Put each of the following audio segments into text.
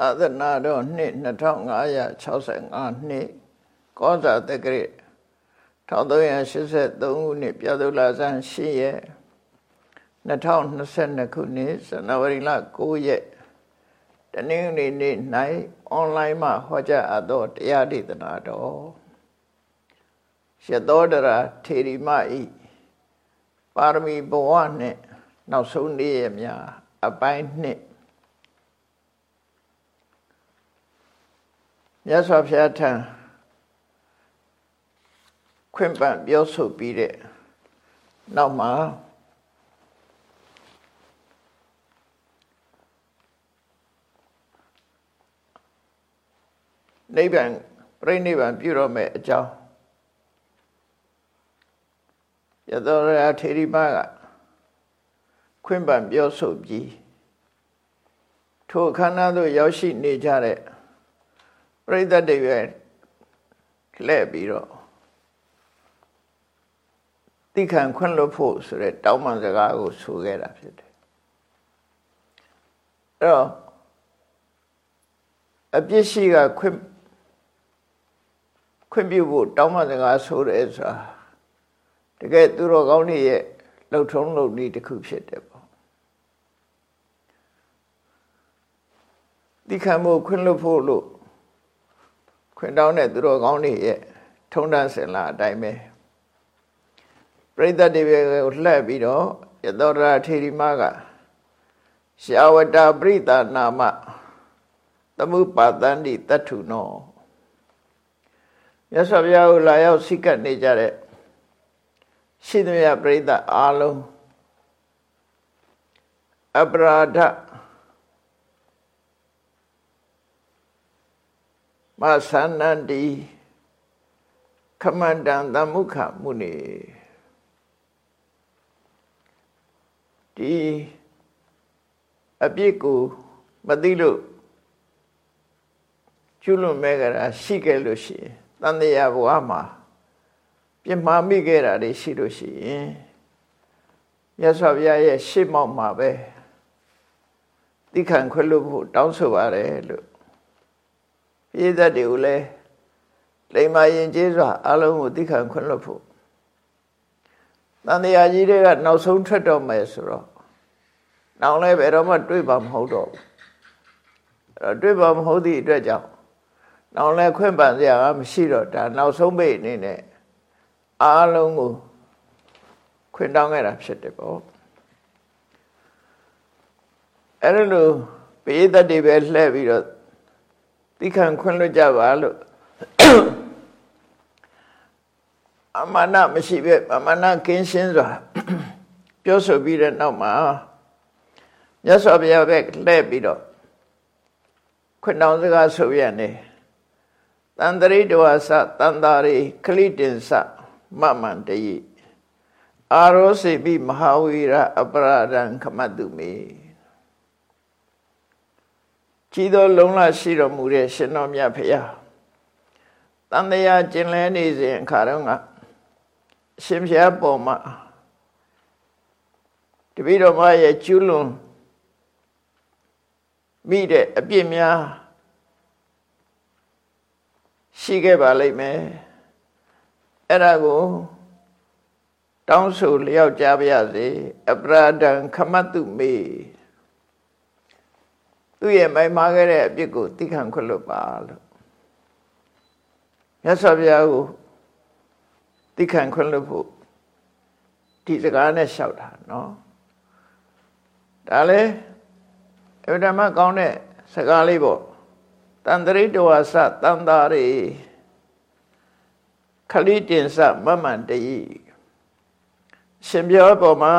အာသနာတော်နှစ်2565နှစ်ကောဇာတက္ကရာ1383ခုနှစ်ပြသုလာဇန်8ရက်2022ခုနှစ်ဇန်နဝါရီလ9ရက်တနင်္ဂနွေနေ့၌အွန်လိုင်းမှာဟောကြားအပ်သောတရားဒေသနာတော်ရသောဒရာထေရီမဤပါရမီဘဝနှင့် နောက်ဆုံးနေ့ရများအပိုင်းနှစ် မြတ်စွာဘုရားထံခွင့်ပန်ပြောဆိုပြီးတဲ့နောက်မှာနိဗ္ဗာန်ပြိနိဗ္ဗာန်ပြုတော့မယ်အကြောင်းယသောရာထေရီမကခွင့်ပန်ပြောဆိုပြီးထိုအခမ်းအနားသို့ရောက်ရှိနေကြတဲ့ ပရိသတ်တွေပဲလှည့်ပြီးတော့တိခံခွင့်လွတ်ဖို့ဆိုတဲ့တောင်းပန်စကားကိုဆိုခဲ့တာဖြစ်တယ်အဲ့တော့အပြစ်ရှိကခွင့်ခွင့်ပြုဖို့တောင်းပန်စကားဆိုတယ်ဆိုတာတကယ်သူတော်ကောင်းတွေရဲ့လှုပ်ထုံးလုပ်နည်းတစ်ခုဖြစ်တယ်ပေါ့တိခံမှုခွင့်လွတ်ဖို့လို့ ခွင်တောင်းတဲ့သူတော်ကောင်းတွေရဲ့ထုံးတမ်းစင်လာအတိုင်းပဲပရိသတ်တွေကိုလှည့်ပြီးတော့ယသောရထေရီမကရှာဝတပရိသနာမသမုပါတန္တိတတ္ထုနောမြတ်စွာဘုရားကိုလာရောက်စိကတ်နေကြတဲ့ရှိသမျှပရိသတ်အားလုံးအပရာဒ မသန္နန္တိခမန္တံသမုခမုနေဒီအပြစ်ကိုမသိလို့ကျွလွန်မဲ့ကြတာရှိခဲ့လို့ရှိရင်တန်တရားဘဝမှာပြမှားမိခဲ့တာတွေရှိလို့ရှိရင်မြတ်စွာဘုရားရဲ့ရှေ့မောက်မှာပဲသိခံခွင့်လို့ဖို့တောင်းဆိုပါတယ်လို့ ပြည်သက်တွေကိုလည်းလိမ္မာရင်ကျေးစွာအလုံးကိုသိခံခွင့်လွှတ်ဖို့တန်တရားကြီးတွေကနောက်ဆုံးထွက်တော့မယ်ဆိုတော့နောက်လည်းဘယ်တော့မှတွေ့ပါမဟုတ်တော့ဘူးအဲ့တော့တွေ့ပါမဟုတ်သည့်အတွက်ကြောင့်နောက်လည်းခွင့်ပန်စရာမရှိတော့ဒါနောက်ဆုံးပိတ်အနေနဲ့အားလုံးကိုခွင့်တောင်းခဲ့တာဖြစ်တယ်ပေါ့အဲ့လိုပေးသက်တွေပဲလှည့်ပြီးတော့ သိခံခွင့်လွတ်ကြပါလို့အမနာမရှိပဲအမနာကင်းရှင်းစွာပြောဆိုပြီးတဲ့နောက်မှာမြတ်စွာဘုရားပဲလှည့်ပြီးတော့ခွင့်တောင်းစကားဆိုရနေတန်တရိတဝါစတန်တာရိခလိတင်စမမန္တယိအာရောစေပိမဟာဝီရအပရာဒံခမတုမေ ကြီးသောလုံလရှိတော်မူတဲ့ရှင်တော်မြတ်ဖရာတန်တရားကျင်လဲနေစဉ်အခါတော့ကရှင်ဖျားပေါ်မှာတပည့်တော်မရဲ့ကျူးလွန်မိတဲ့အပြစ်များရှိခဲ့ပါလိမ့်မယ်အဲ့ဒါကိုတောင်းဆိုလျောက်ကြပါရစေအပရာဒံခမတုမေ သူ့ရဲ့မိုင်မာခဲ့တဲ့အပြစ်ကိုသိခံခွင့်လွတ်ပါလို့မြတ်စွာဘုရားကိုသိခံခွင့်လွတ်ဖို့ဒီစကားနဲ့လျှောက်တာနော်ဒါလေအဗဓမ္မကောင်းတဲ့စကားလေးပေါ့တန်တရိတဝါစတန်တာရိခလိတင်စမမန္တိရှင်ပြောပေါ်မှာ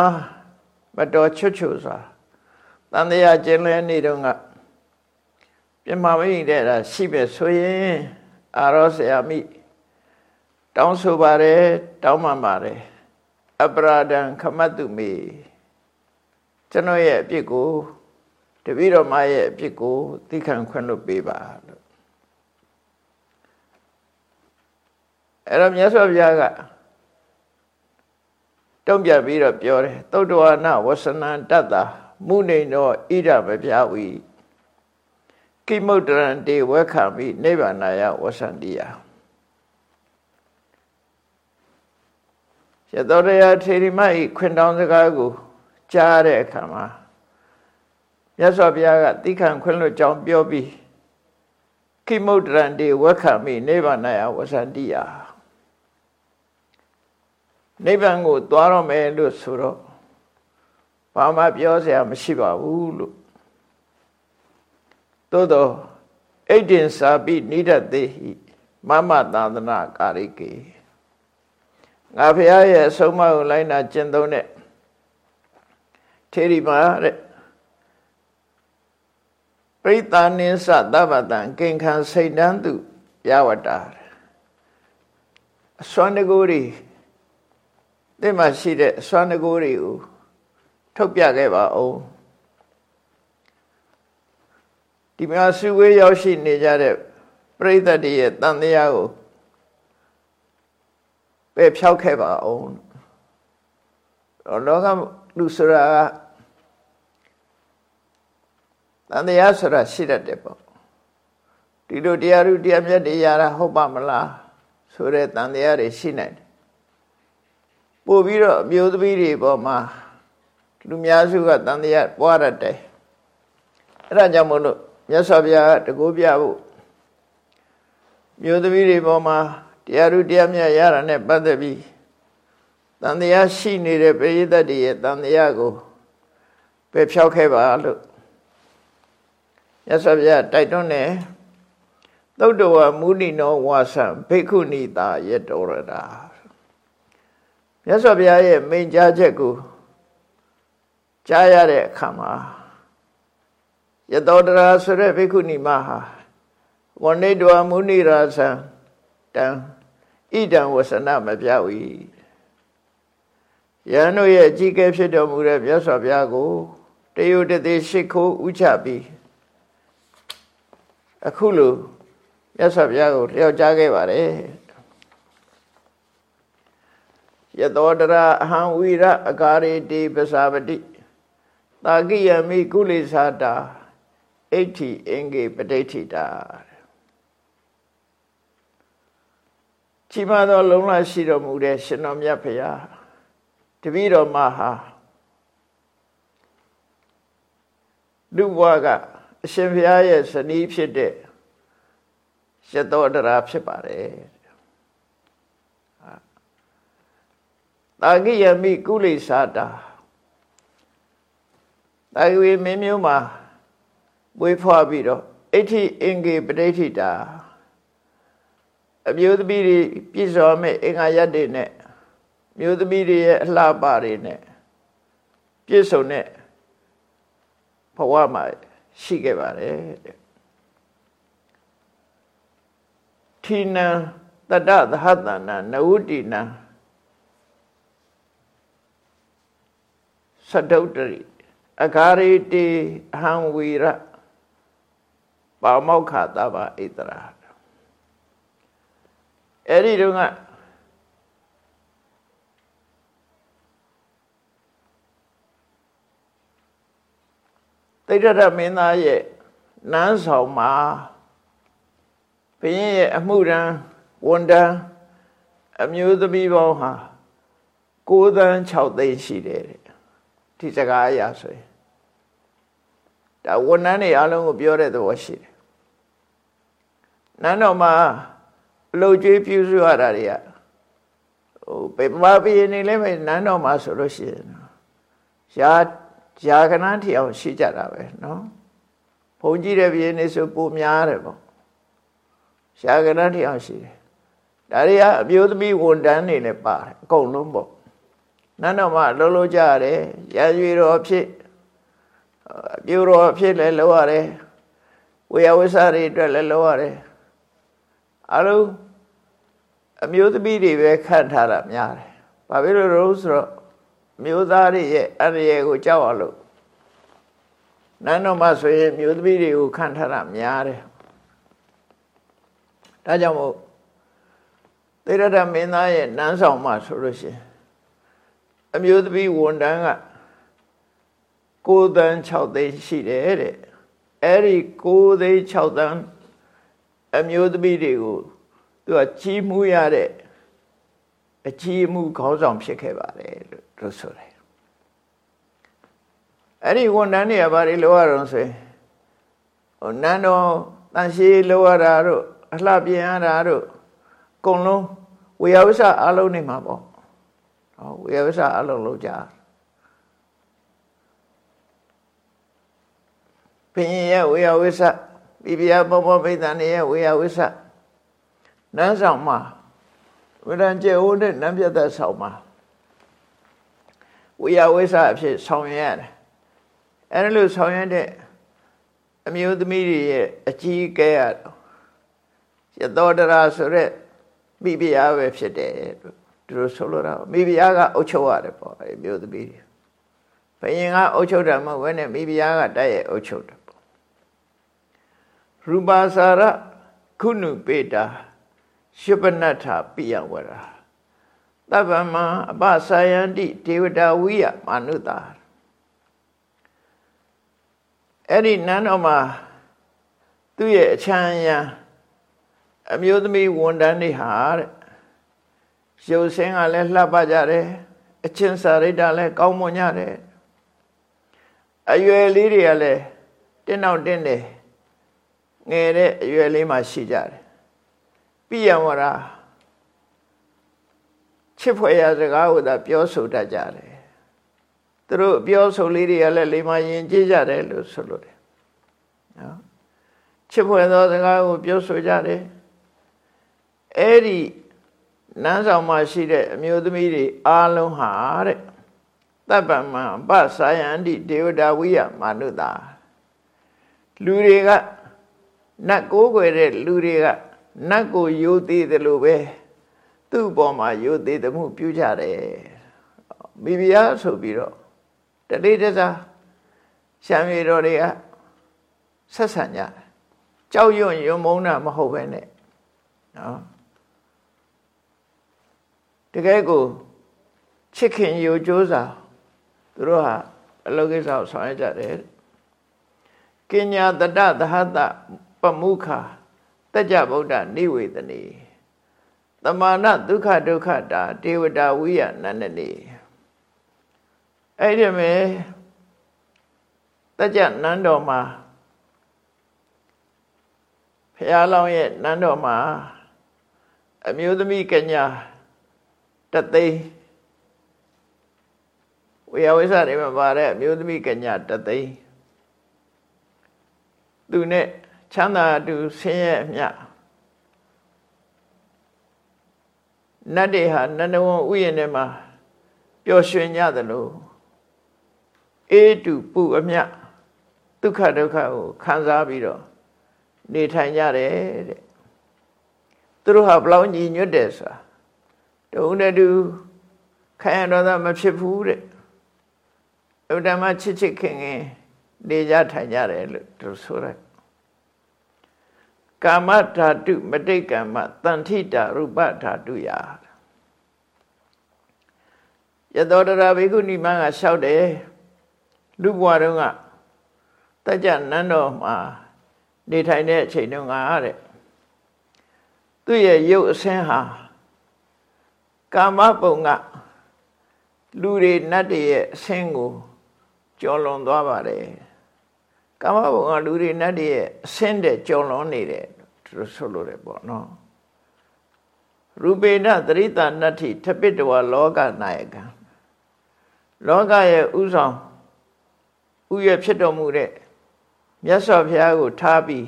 မတော်ချွတ်ချွစွာတန်တရားကျင်းလဲနေတော့ ကပြမမိတဲ့တာရှိပဲဆိုရင်အာရောဆရာမိတောင်းဆိုပါတယ်တောင်းပန်ပါတယ်အပရာဒံခမတုမေကျွန်တော်ရဲ့အပြစ်ကိုတပည့်တော်မရဲ့အပြစ်ကိုသိခံခွင့်လွတ်ပေးပါလို့အဲ့တော့မြတ်စွာဘုရားကတုံ့ပြန်ပြီးတော့ပြောတယ်သုတ္တဝါနဝဆနံတတ္တာမုနေသောဣဒမပြဝီ ကိမုဒ္ဒရံတေဝခမိနိဗ္ဗာနာယဝဆန္တိယရသောရယထေရီမဤခွင်တောင်းစကားကိုကြားတဲ့အခါမှာမြတ်စွာဘုရားကတိခံခွင့်လွတ်ကြောင်းပြောပြီးကိမုဒ္ဒရံတေဝခမိနိဗ္ဗာနာယဝဆန္တိယနိဗ္ဗာန်ကိုသွားတော့မယ်လို့ဆိုတော့ဘာမှပြောစရာမရှိပါဘူးလို့ သို့တော့အိဋ္ဌင်စာပိနိဒတ်သေးဟိမမသာသနာကာရိကေငါဖရာရဲ့အဆုံးအမကိုလိုက်နာကျင့်သုံးတဲ့ထေရီမာတဲ့ပရိသနင်းစသဗ္ဗတံကင်ခံစိတ်တန်းသူရဝတ္တာအစွမ်းတကူတွေတဲ့မှာရှိတဲ့အစွမ်းတကူတွေကိုထုတ်ပြခဲ့ပါအောင် ဒီမှာစုဝေးရောက်ရှိနေကြတဲ့ပရိသတ်တွေရဲ့တန်တရားကိုပဲဖြောက်ခဲ့ပါအောင်လောကလူဆိုတာကတန်တရားဆိုတာရှိတတ်တယ်ပေါ့ဒီလိုတရားလူတရားမြတ်တွေရတာဟုတ်ပါမလားဆိုတဲ့တန်တရားတွေရှိနိုင်တယ်ပို့ပြီးတော့အမျိုးသမီးတွေပေါ်မှာလူများစုကတန်တရားပွားရတယ်အဲ့ဒါကြောင့်မို့လို့ မြတ်စွာဘုရားတကူပြဖို့မျိုးသမီးတွေပေါ်မှာတရားဥတရားမြတ်ရတာနဲ့ပတ်သက်ပြီးတန်တရားရှိနေတဲ့ပရိသတ်တွေရဲ့တန်တရားကိုပဲဖြောက်ခဲ့ပါလို့မြတ်စွာဘုရားတိုက်တွန်းတယ်သုတ်တဝမုဏိနောဝါဆံဘိက္ခုနီတာယတောရတာမြတ်စွာဘုရားရဲ့မိန့်ကြားချက်ကိုကြားရတဲ့အခါမှာ ယတောတရာဆိုတဲ့ဘိက္ခုနီမဟာဝဏိတဝမုနိရာသံတံဣဒံဝဆနမပြဝီယန္တို့ရဲ့အကြီးကဲဖြစ်တော်မူတဲ့မြတ်စွာဘုရားကိုတယုတတိရှိခိုးဥချပြီးအခုလိုမြတ်စွာဘုရားကိုလျှောက်ကြားခဲ့ပါတယ်ယတောတရာအဟံဝိရအကာရေတိပစာပတိတာကိယမိကုလိသတာ အဋ္ဌိအင်္ဂေပဋိဋ္ဌိတာကြီးမားသောလုံလရှိတော်မူတဲ့ရှင်တော်မြတ်ဖရာတပည့်တော်မဟာလူဘဝကအရှင်ဘုရားရဲ့ဇနီးဖြစ်တဲ့ရသောတရာဖြစ်ပါတယ်တာဂိယမိကုလိသတာတာဂဝေမင်းမျိုးမှာ မွေးဖွားပြီးတော့အဋ္ဌိအင်္ဂေပဋိဋ္ဌိတာအမျိုးသမီးတွေပြည့်စုံမဲ့အင်္ဂါရက်တွေနဲ့မျိုးသမီးတွေရဲ့အလှပတွေနဲ့ပြည့်စုံတဲ့ဘဝမှာရှိခဲ့ပါတယ်တဲ့ထိနံတတသဟတနာနဝတိနံသဒုတ္တရိအဂါရိတေအဟံဝီရ ပါမောက္ခသဗ္ဗဣတရာအဲ့ဒီတုန်းကတိဋ္ဌရမင်းသားရဲ့နန်းဆောင်မှာဘုရင်ရဲ့အမှုရန်ဝန်တန်းအမျိုးသမီးပေါင်းဟာ9သန်း6သိန်းရှိတယ်တဲ့ဒီစကားအရာဆိုရင်ဒါဝန်ထမ်းတွေအားလုံးကိုပြောတဲ့သဘောရှိတယ် နန်းတော်မှာအလုတ်ကျွေးပြုစုရတာတွေကဟိုပေပပင်းနေလဲပဲနန်းတော်မှာဆိုလို့ရှိရင်ရာရာကနန်းထီအောင်ရှိကြတာပဲနော်ဘုံကြီးတဲ့ပြင်းနေဆိုပိုများတယ်ပေါ့ရာကနန်းထီအောင်ရှိတယ်ဒါတွေကအမျိုးသမီးဝန်တန်းနေလည်းပါတယ်အကုန်လုံးပေါ့နန်းတော်မှာလုံးလုံးကြရတယ်ရာရွေတော်ဖြစ်အပြိုတော်ဖြစ်လည်းလုပ်ရတယ်ဝေယဝိဆတွေအတွက်လည်းလုပ်ရတယ် အလုံးအမျိုးသမီးတွေပဲခန့်ထားတာများတယ်။ဘာဖြစ်လို့လဲဆိုတော့မျိုးသားတွေရဲ့အရရဲ့ကိုကြောက်အောင်လို့နန်းတော်မှာဆိုရင်မျိုးသမီးတွေကိုခန့်ထားတာများတယ်။ဒါကြောင့်မို့သေရတမင်းသားရဲ့နန်းဆောင်မှာဆိုလို့ရှိရင်အမျိုးသမီးဝန်တန်းက9တန်း6သိန်းရှိတယ်တဲ့အဲ့ဒီ9သိန်း6သန်း အမျိုးသမီးတွေကိုသူကကြီးမှုရတဲ့အကြီးမှုခေါင်းဆောင်ဖြစ်ခဲ့ပါတယ်လို့သူဆိုတယ်အဲ့ဒီဝန်ထမ်းတွေကဘာတွေလုပ်ရအောင်ဆိုရင်ဟိုနန်းတော်တန်ရှိလုပ်ရတာတို့အလှပြင်ရတာတို့အကုန်လုံးဝေယဝိဆအလုံးနေမှာပေါ့ဟောဝေယဝိဆအလုံးလုပ်ကြဘုရင်ရဲ့ဝေယဝိဆ ပြပြဘောဘောပိဋကနဲ့ရဲ့ဝေယဝိဆနန်းဆောင်မှာဝိရံကျေဟိုးနဲ့နန်းပြတ်သက်ဆောင်မှာဝေယဝိဆအဖြစ်ဆောင်ရွက်ရတယ်အဲလိုဆောင်ရွက်တဲ့အမျိုးသမီးတွေရဲ့အကြီးအကဲရရသောတရာဆိုရက်မိဖုရားပဲဖြစ်တယ်လို့သူတို့ဆိုလိုတာမိဖုရားကအုပ်ချုပ်ရတယ်ပေါ့အဲမျိုးသမီးတွေဘယင်ကအုပ်ချုပ်တာမဟုတ်ဘဲနဲ့မိဖုရားကတိုက်ရိုက်အုပ်ချုပ်တယ်ပေါ့ ရူပါစာရခုနုပေတာရှုပနတ္ထပိယဝရသဗ္ဗမအပဆာယန္တိဒေဝတာဝိယမာနုတာအဲ့ဒီနန်းတော်မှာသူ့ရဲ့အချမ်းရံအမျိုးသမီးဝန်တန်းတွေဟာတဲ့ရုပ်ဆင်းကလည်းလှပကြတယ်အချင်းစာရိတ္တလည်းကောင်းမွန်ကြတယ်အရွယ်လေးတွေကလည်းတင်းတော့တင်းတယ် ငယ်တဲ့အရွယ်လေးမှရှိကြတယ်ပြယံဝရာချစ်ဖွယ်ရာစကားကိုသာပြောဆိုတတ်ကြတယ်သူတို့ပြောဆိုလေးတွေကလည်းလိမ္မာရင်ကြည့်ကြတယ်လို့ဆိုလို့တယ်နော်ချစ်ဖွယ်သောစကားကိုပြောဆိုကြတယ်အဲ့ဒီနန်းဆောင်မှာရှိတဲ့အမျိုးသမီးတွေအားလုံးဟာတဲ့တပ္ပမံပစာယန္တိဒေဝတာဝိယမာနုတာလူတွေက နတ်ကိုးကွယ်တဲ့လူတွေကနတ်ကိုယိုသေးတယ်လို့ပဲသူ့ဘောမှာယိုသေးတယ်မှုပြုကြတယ်မိဖုရားဆိုပြီးတော့တတိတစားရှမ်းမြေတော်တွေကဆက်ဆံကြတယ်ကြောက်ရွံ့ယုံမုန်းတာမဟုတ်ပဲနဲ့နော်တကယ်ကိုချစ်ခင်ယူကြိုးစားသူတို့ဟာအလောကိစ္စကိုဆောင်ရွက်ကြတယ်ကညာတတသဟတပ မုခတကြဗုဒ္ဓနိဝေသနေတမာနဒုက္ခဒုက္ခတာဒေဝတာဝိယနန္ဒနေအဲ့ဒီမဲ့တကြနန်းတော်မှာဖះလောင်းရဲ့နန်းတော်မှာအမျိုးသမီးကညာတသိန်းဝေယဝိဆတွေမှာပါတဲ့အမျိုးသမီးကညာတသိန်းသူနဲ့ ချမ်းသာတူဆင်းရဲအမျှနတ်တွေဟာနန္ဒဝံဥယျာဉ်ထဲမှာပျော်ရွှင်ကြသလိုအေးတူပူအမျှဒုက္ခဒုက္ခကိုခံစားပြီးတော့နေထိုင်ကြတယ်တဲ့သူတို့ဟာဘလောက်ညီညွတ်တယ်ဆိုတာတုံးတဲ့သူခံရတော့မဖြစ်ဘူးတဲ့ဥဒ္ဓမချစ်ချစ်ခင်ခင်နေကြထိုင်ကြတယ်လို့သူဆိုတယ် ကာမဓာတုမတိတ်ကမ္မတန်ထိတာရူပဓာတုယာယသောတရာဘိက္ခုနီမကလျှောက်တယ်လူဘဝတုန်းကတကြနန်းတော်မှာနေထိုင်တဲ့အချိန်တုန်းကတဲ့သူ့ရဲ့ရုပ်အဆင်းဟာကာမပုံကလူတွေနတ်တွေရဲ့အဆင်းကိုကျော်လွန်သွားပါတယ် ကာမဘုံကလူတွေနတ်တွေရဲ့အဆင်းတဲ့ကျော်လွန်နေတယ်သူဆိုလို့တယ်ပေါ့နော်ရူပေနသရိတာနတ္ထိထပိတဝလောကနာယကလောကရဲ့ဥဆောင်ဥရဖြစ်တော်မူတဲ့မြတ်စွာဘုရားကိုထားပြီး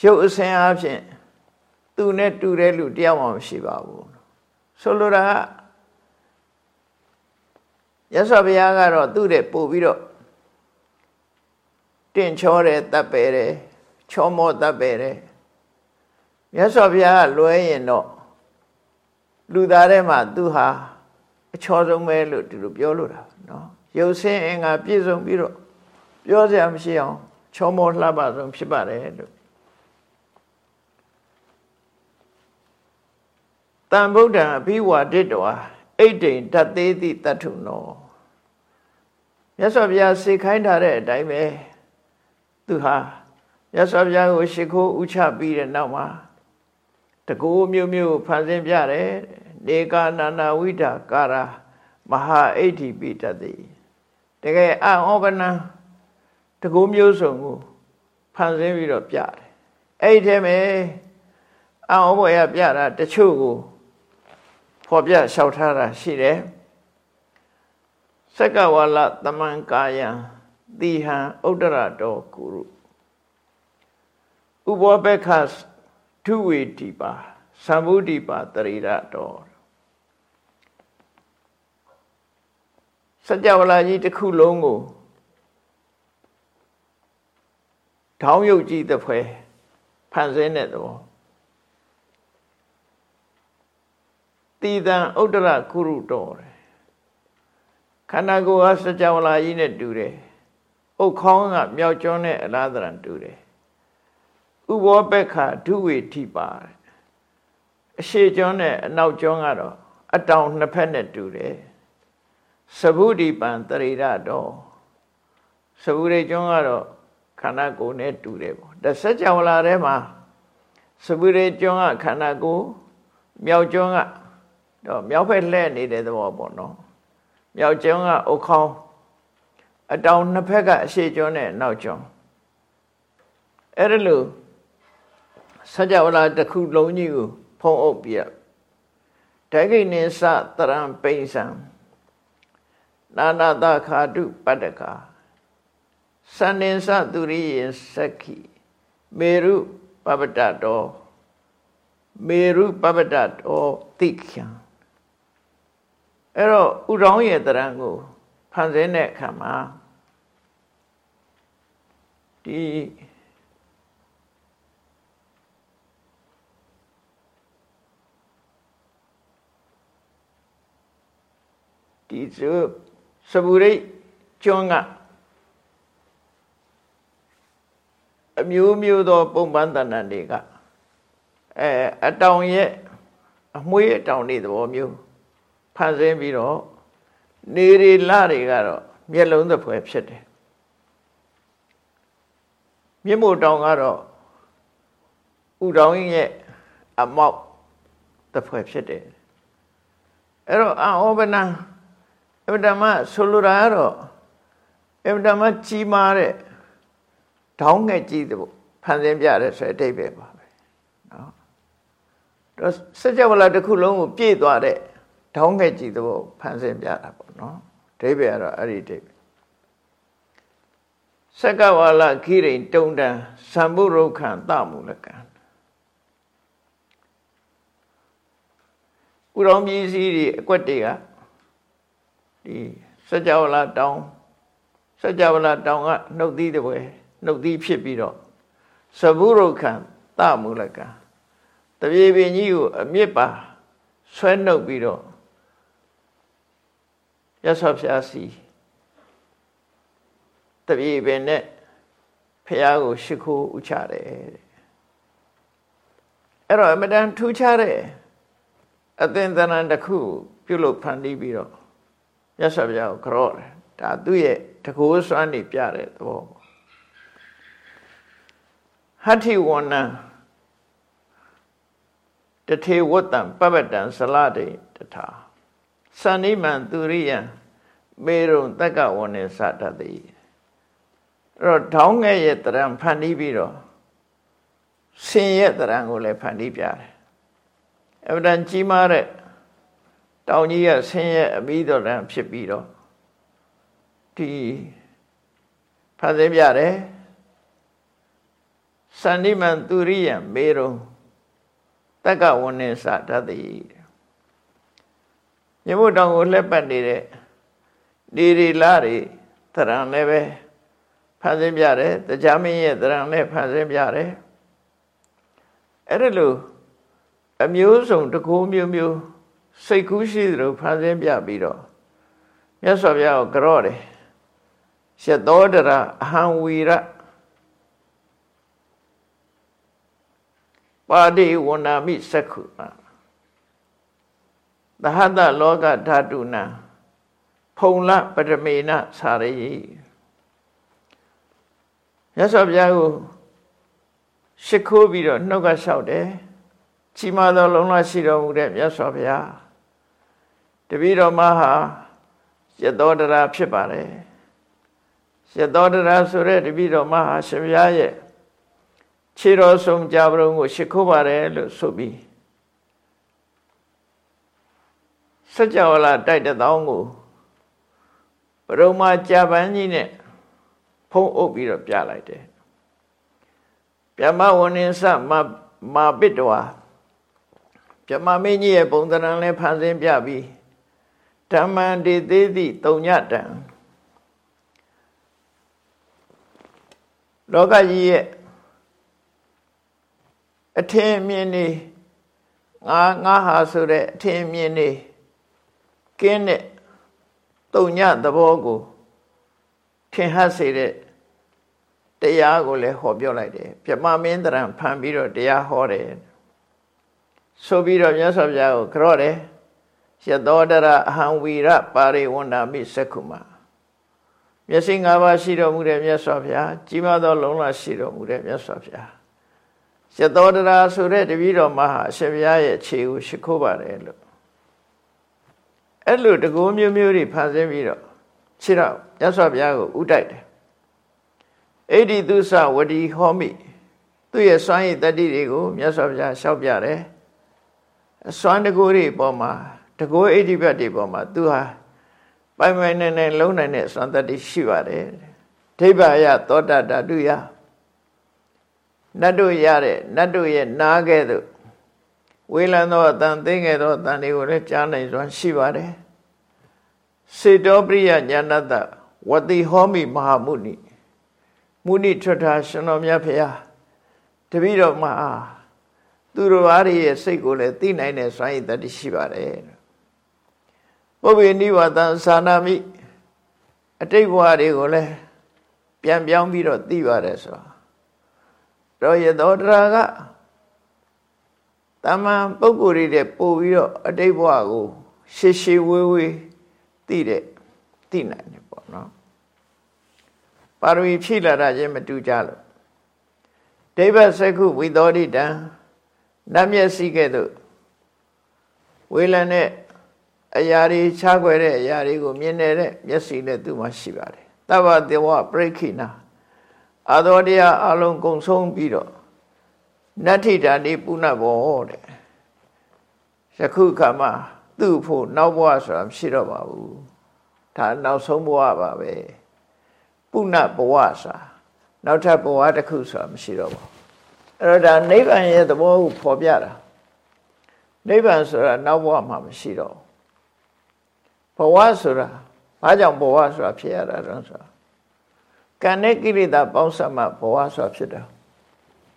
ရုပ်အစင်းအားဖြင့်သူနဲ့တူတဲ့လူတယောက်မှမရှိပါဘူးဆိုလိုတာကမြတ်စွာဘုရားကတော့သူ့တဲ့ပို့ပြီးတော့ တင့်ချောတယ်တပ်ပဲတယ်ချောမောတပ်ပဲတယ်မြတ်စွာဘုရားကလွဲရင်တော့လူသားထဲမှာသူဟာအချောဆုံးပဲလို့သူတို့ပြောလို့တာနော်ရုပ်ဆင်းအင်္ဂါပြည့်စုံပြီးတော့ပြောစရာမရှိအောင်ချောမောလှပဆုံးဖြစ်ပါတယ်လို့တန်ဗုဒ္ဓံအဘိဝါဒိတဝါအိတ်တိန်တသေးသည့်တထုနောမြတ်စွာဘုရားစေခိုင်းထားတဲ့အတိုင်းပဲ သူဟာရသော်ဘုရားကိုရှ िख ိုးဥချပြီးတဲ့နောက်မှာတကူမျိုးမျိုးဖန်ဆင်းပြတယ်နေကာနာနာဝိဒကာရာမဟာဣဋ္ဌိပိတတိတကယ်အဩပနံတကူမျိုးစုံကိုဖန်ဆင်းပြီးတော့ပြတယ်အဲ့ဒီထဲမှာအဩဘောရပြတာတချို့ကိုဖော်ပြလျှောက်ထားတာရှိတယ်စက္ကဝါလတမန်ကာယံ တိဟံဥဒ္ဒရတောကုရုဥဘောဘက္ခဒုဝေတိပါသံဗုဒ္ဓိပါတရိရတောစကြဝဠာကြီးတစ်ခုလုံးကိုထောင်းရုပ်ကြည့်တဲ့ဖွဲဖန်ဆင်းတဲ့သဘောတိတံဥဒ္ဒရကုရုတော်တယ်ခန္ဓာကိုယ်ဟာစကြဝဠာကြီးနဲ့တူတယ်။ အုတ်ခေါင်းကမြောက်ကျွန်းနဲ့အလားတရံတူတယ်။ဥဘောပက္ခဒုဝေထိပါအရှိကျွန်းနဲ့အနောက်ကျွန်းကတော့အတောင်နှစ်ဖက်နဲ့တူတယ်။သဗုဒိပံတရိရတော်သဗုရိကျွန်းကတော့ခန္ဓာကိုယ်နဲ့တူတယ်ပေါ့။တစကြဝဠာထဲမှာသဗုရိကျွန်းကခန္ဓာကိုယ်မြောက်ကျွန်းကတော့မြောက်ဖက်လှည့်နေတဲ့သဘောပေါ့နော်။မြောက်ကျွန်းကအုတ်ခေါင်း အတောင်နှစ်ဖက်ကအရှိကျွန်းနဲ့နောက်ကျွန်းအဲ့ဒါလို့စကြဝဠာတစ်ခုလုံးကြီးကိုဖုံးအုပ်ပြဒိဋ္ဌိနိသတရံပိဉ္စံနာနာတခာတုပတ္တကာသန္နိသသူရိယသက္ခိမေရုပပတ္တတောမေရုပပတ္တတောတိ খ্ ံအဲ့တော့ဥရောင်းရဲ့တရံကို ဖန်ဆင်းတဲ့အခါမှာဒီဒီဆိုစပူရိတ်ကျွန်းကအမျိုးမျိုးသော ပုံပန်းတဏ္ဍတွေကအဲအတောင်ရဲ့အမွှေးအတောင်တွေသဘောမျိုးဖန်ဆင်းပြီးတော့ နေရီလတွေကတော့မျက်လုံးသဖွယ်ဖြစ်တယ်မြင့်မို့တောင်ကတော့ဥတောင်ရဲ့အမောက်သဖွယ်ဖြစ်တယ်အဲ့တော့အဩပနအဗဓမ္မဆိုလိုတာကတော့အဗဓမ္မကြီးမားတဲ့ထောင်းငယ်ကြီးတဲ့ဖန်ဆင်းပြတဲ့ဆိုတဲ့အဓိပ္ပာယ်ပါပဲနော်တော့စัจ java လာတစ်ခုလုံးကိုပြည့်သွားတဲ့ ထောင်းငယ်ကြီးတဲ့ဖန်ဆင်းပြတာပေါ့နော်အဓိပ္ပာယ်ကတော့အဲ့ဒီအဓိပ္ပာယ်စက္ကဝါလခိရိန်တုံတံသံဗုရုခံတမူလကံဥရောမြည်စည်းတွေအကွက်တွေကဒီစကြဝဠာတောင်စကြဝဠာတောင်ကနှုတ်သီးတဲ့ဘွယ်နှုတ်သီးဖြစ်ပြီးတော့သဗုရုခံတမူလကံတပြေပင်ကြီးကိုအမြစ်ပါဆွဲနှုတ်ပြီးတော့ ရသော်ဖြာစီတပြေပင်နဲ့ဖះကိုရှ िख ိုးဥချတယ်တဲ့အဲ့တော့အမတန်ထူးခြားတဲ့အသင်္သနံတစ်ခုပြုလုပ်ဖန်တီးပြီးတော့မြတ်စွာဘုရားကိုကြော့တယ်ဒါသူ့ရဲ့တကူစွမ်းနေပြတဲ့သဘောပေါ့ဟတ္ထိဝဏံတထေဝတ္တံပပတံဇလတေတထာ သန္နိမံသူရိယံမေရုံတက္ကဝဏေသတ္တတိအဲ့တော့ဒေါင်းငယ်ရဲ့တရံဖန်တီးပြီးတော့ဆင်ရဲ့တရံကိုလည်းဖန်တီးပြတယ်အဗဒံကြီးမားတဲ့တောင်ကြီးကဆင်းရဲအမိတော်တန်ဖြစ်ပြီးတော့ဒီဖန်ဆင်းပြတယ်စန္ဒီမံသူရိယမေရုံတက္ကဝဏ္ဏစတတိ မြတ်ဘုတောင်ကိုလှက်ပတ်နေတဲ့ဒီရီလာတွေတရံလည်းပဲဖန်ဆင်းပြတယ်တရားမင်းရဲ့တရံလည်းဖန်ဆင်းပြတယ်အဲ့ဒါလို့အမျိုးစုံတကူမျိုးမျိုးစိတ်ကူးရှိသလိုဖန်ဆင်းပြပြီးတော့မြတ်စွာဘုရားကိုကြော့တယ်ရှသောတရအဟံဝီရပါတိဝဏမိစက္ခု သဟတလောကဓာတုနာဖုံလပရမေနသာရိမြတ်စွာဘုရားကိုရှ िख ိုးပြီးတော့နှုတ်ကလျှောက်တယ်ချီးမွမ်းသောလုံလရှိတော်မူတဲ့မြတ်စွာဘုရားတပည့်တော်မဟာရသောတရာဖြစ်ပါတယ်ရသောတရာဆိုတဲ့တပည့်တော်မဟာရှင်ဘုရားရဲ့ခြေတော်ဆုံးကြပရုံကိုရှ िख ိုးပါတယ်လို့ဆိုပြီး စัจ java လာတိုက်တဲ့တောင်းကိုပရုံမကြာပန်းကြီးနဲ့ဖုံးအုပ်ပြီးတော့ပြလိုက်တယ်ပြမဝဏ္ဏစမမာပစ်တော်ပြမမင်းကြီးရဲ့ပုံသဏ္ဍာန်လည်းဖန်ဆင်းပြပြီးဓမ္မံဒေသေးသည့်တုံညတံလောကကြီးရဲ့အထင်မြင်နေငါငါဟာဆိုတဲ့အထင်မြင်နေ ကင်းတဲ့တုံညသဘောကိုထင်ဟပ်စေတဲ့တရားကိုလည်းဟောပြောလိုက်တယ်ပြမမင်းတရံဖန်ပြီးတော့တရားဟောတယ်ဆိုပြီးတော့မြတ်စွာဘုရားကိုကြော့တယ်ယသောတရအဟံဝီရပါရိဝန္ဒမိသက္ခုမမျက်စိ၅ပါးရှိတော်မူတဲ့မြတ်စွာဘုရားကြီးမားသောလုံလရှိတော်မူတဲ့မြတ်စွာဘုရားယသောတရာဆိုတဲ့တပည့်တော်မဟာအရှင်ဘုရားရဲ့ခြေကိုရှိခိုးပါတယ်လို့ အဲ့လိုတကူမျိုးမျိုးတွေဖန်ဆင်းပြီးတော့ခြေတော့မြတ်စွာဘုရားကိုဥတိုက်တယ်အိဒီသုစဝတိဟောမိသူ့ရဲ့စွမ်းရည်တတ္တိတွေကိုမြတ်စွာဘုရားရှောက်ပြတယ်အစွမ်းတကူတွေပေါ်မှာတကူအိဒီဘတ်တွေပေါ်မှာသူဟာပိုင်ပိုင်နဲ့နဲ့လုံးနိုင်တဲ့စွမ်းတတ္တိရှိပါတယ်ဒိဗ္ဗယသောတတတုယနတ်တို့ရတဲ့နတ်တို့ရဲ့နားကဲ့သို့ ဝေလံသောအတန်သိငယ်သောအတန်တွေကိုလည်းကြားနိုင်စွမ်းရှိပါတယ်စေတောပရိယညာဏတဝတိဟောမိမဟာမုနိမုနိထွတ်တာရှင်တော်မြတ်ဖရာတပည့်တော်မှာသူတော်အားရဲ့စိတ်ကိုလည်းသိနိုင်တဲ့စွမ်းရည်တတ်ရှိပါတယ်ပုဗ္ဗေနိဝတံသာနာမိအတိတ်ဘဝတွေကိုလည်းပြန်ပြောင်းပြီးတော့သိပါတယ်ဆိုတော့ရသောတရာက တမန်ပုဂ္ဂိုလ်တွေပို့ပြီးတော့အတိတ်ဘဝကို ရှေရှေဝေးဝေးသိတဲ့သိနိုင်တယ်ပေါ့နော်ပါရမီဖြည့်လာတာချင်းမတူကြလို့ဒိဗ္ဗစက္ခုဝိသောတိတံနတ်မျက်စိကဲ့သို့ဝေလန်နဲ့အရာတွေခြားွယ်တဲ့အရာတွေကိုမြင်နေတဲ့မျက်စိနဲ့သူ့မှာရှိပါတယ်တဗ္ဗတေဝပရိခိနာအာသောတရားအလုံးကုံဆုံးပြီးတော့ နတ္ထိတာနေပုဏ္ဏဘောတဲ့ယခုခါမှာသူ့ဖို့နောက်ဘဝဆိုတာမရှိတော့ပါဘူးဒါနောက်ဆုံးဘဝပါပဲပုဏ္ဏဘဝဆိုတာနောက်ထပ်ဘဝတစ်ခုဆိုတာမရှိတော့ပါဘူးအဲ့တော့ဒါနိဗ္ဗာန်ရဲ့သဘောကိုဖော်ပြတာနိဗ္ဗာန်ဆိုတာနောက်ဘဝမှာမရှိတော့ဘဝဆိုတာဘာကြောင့်ဘဝဆိုတာဖြစ်ရတာတော့ဆိုတာကံနဲ့ကိလေသာပေါင်းစပ်မှဘဝဆိုတာဖြစ်တာအဲ့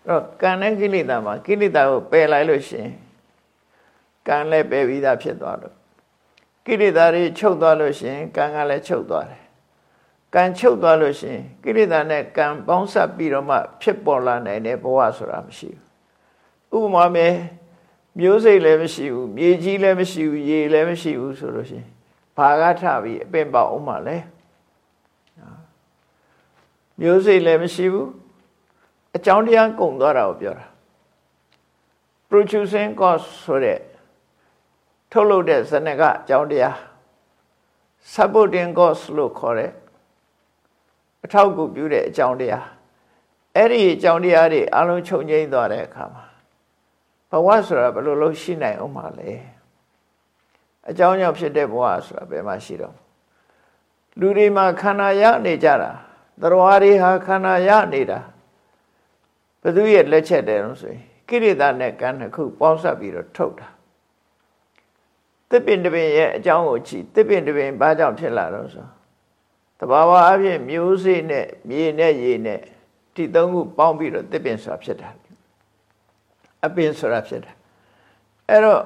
တော့ကံနဲ့ကိလေသာမှာကိလေသာကိုပယ်လိုက်လို့ရှိရင်ကံလည်းပယ်ပြီးသားဖြစ်သွားလို့ကိလေသာတွေချုပ်သွားလို့ရှိရင်ကံကလည်းချုပ်သွားတယ်ကံချုပ်သွားလို့ရှိရင်ကိလေသာနဲ့ကံပေါင်းစပ်ပြီးတော့မှ ဖြစ်ပေါ်လာနိုင်တဲ့ဘဝဆိုတာမရှိဘူးဥပမာမဲ့မျိုးစိတ်လည်းမရှိဘူးမြေကြီးလည်းမရှိဘူးရေလည်းမရှိဘူးဆိုလို့ရှိရင်ဘာကထပြီးအပင်ပေါအောင်မှလဲမျိုးစိတ်လည်းမရှိဘူး အကြောင်းတရားကုန်သွားတာကိုပြောတာ producing cost ဆိုတဲ့ထုတ်လုပ်တဲ့ဇနကအကြောင်းတရား supporting cost လို့ခေါ်တဲ့အထောက်အကူပြုတဲ့အကြောင်းတရားအဲ့ဒီအကြောင်းတရားတွေအလုံးချုပ်ငိမ့်သွားတဲ့အခါမှာဘဝဆိုတာဘယ်လိုလုပ်ရှိနိုင်အောင်မလဲအကြောင်းကြောင့်ဖြစ်တဲ့ဘဝဆိုတာဘယ်မှာရှိတော့လူတွေမှာခန္ဓာရနေကြတာသရဝါတွေဟာခန္ဓာရနေတာ ဘသူရဲ့လက်ချက်တယ်လို့ဆိုရင်ကိရိတာနဲ့ကံတစ်ခုပေါင်းစပ်ပြီးတော့ထုတ်တာတစ်ပင်တစ်ပင်ရဲ့အကြောင်းကိုကြည့်တစ်ပင်တစ်ပင်ဘာကြောင့်ဖြစ်လာတော့ဆိုတဘာဝအဖြစ်မျိုးစေ့နဲ့မြေနဲ့ရေနဲ့ဒီသုံးခုပေါင်းပြီးတော့တစ်ပင်ဆိုတာဖြစ်တာအပင်ဆိုတာဖြစ်တာအဲ့တော့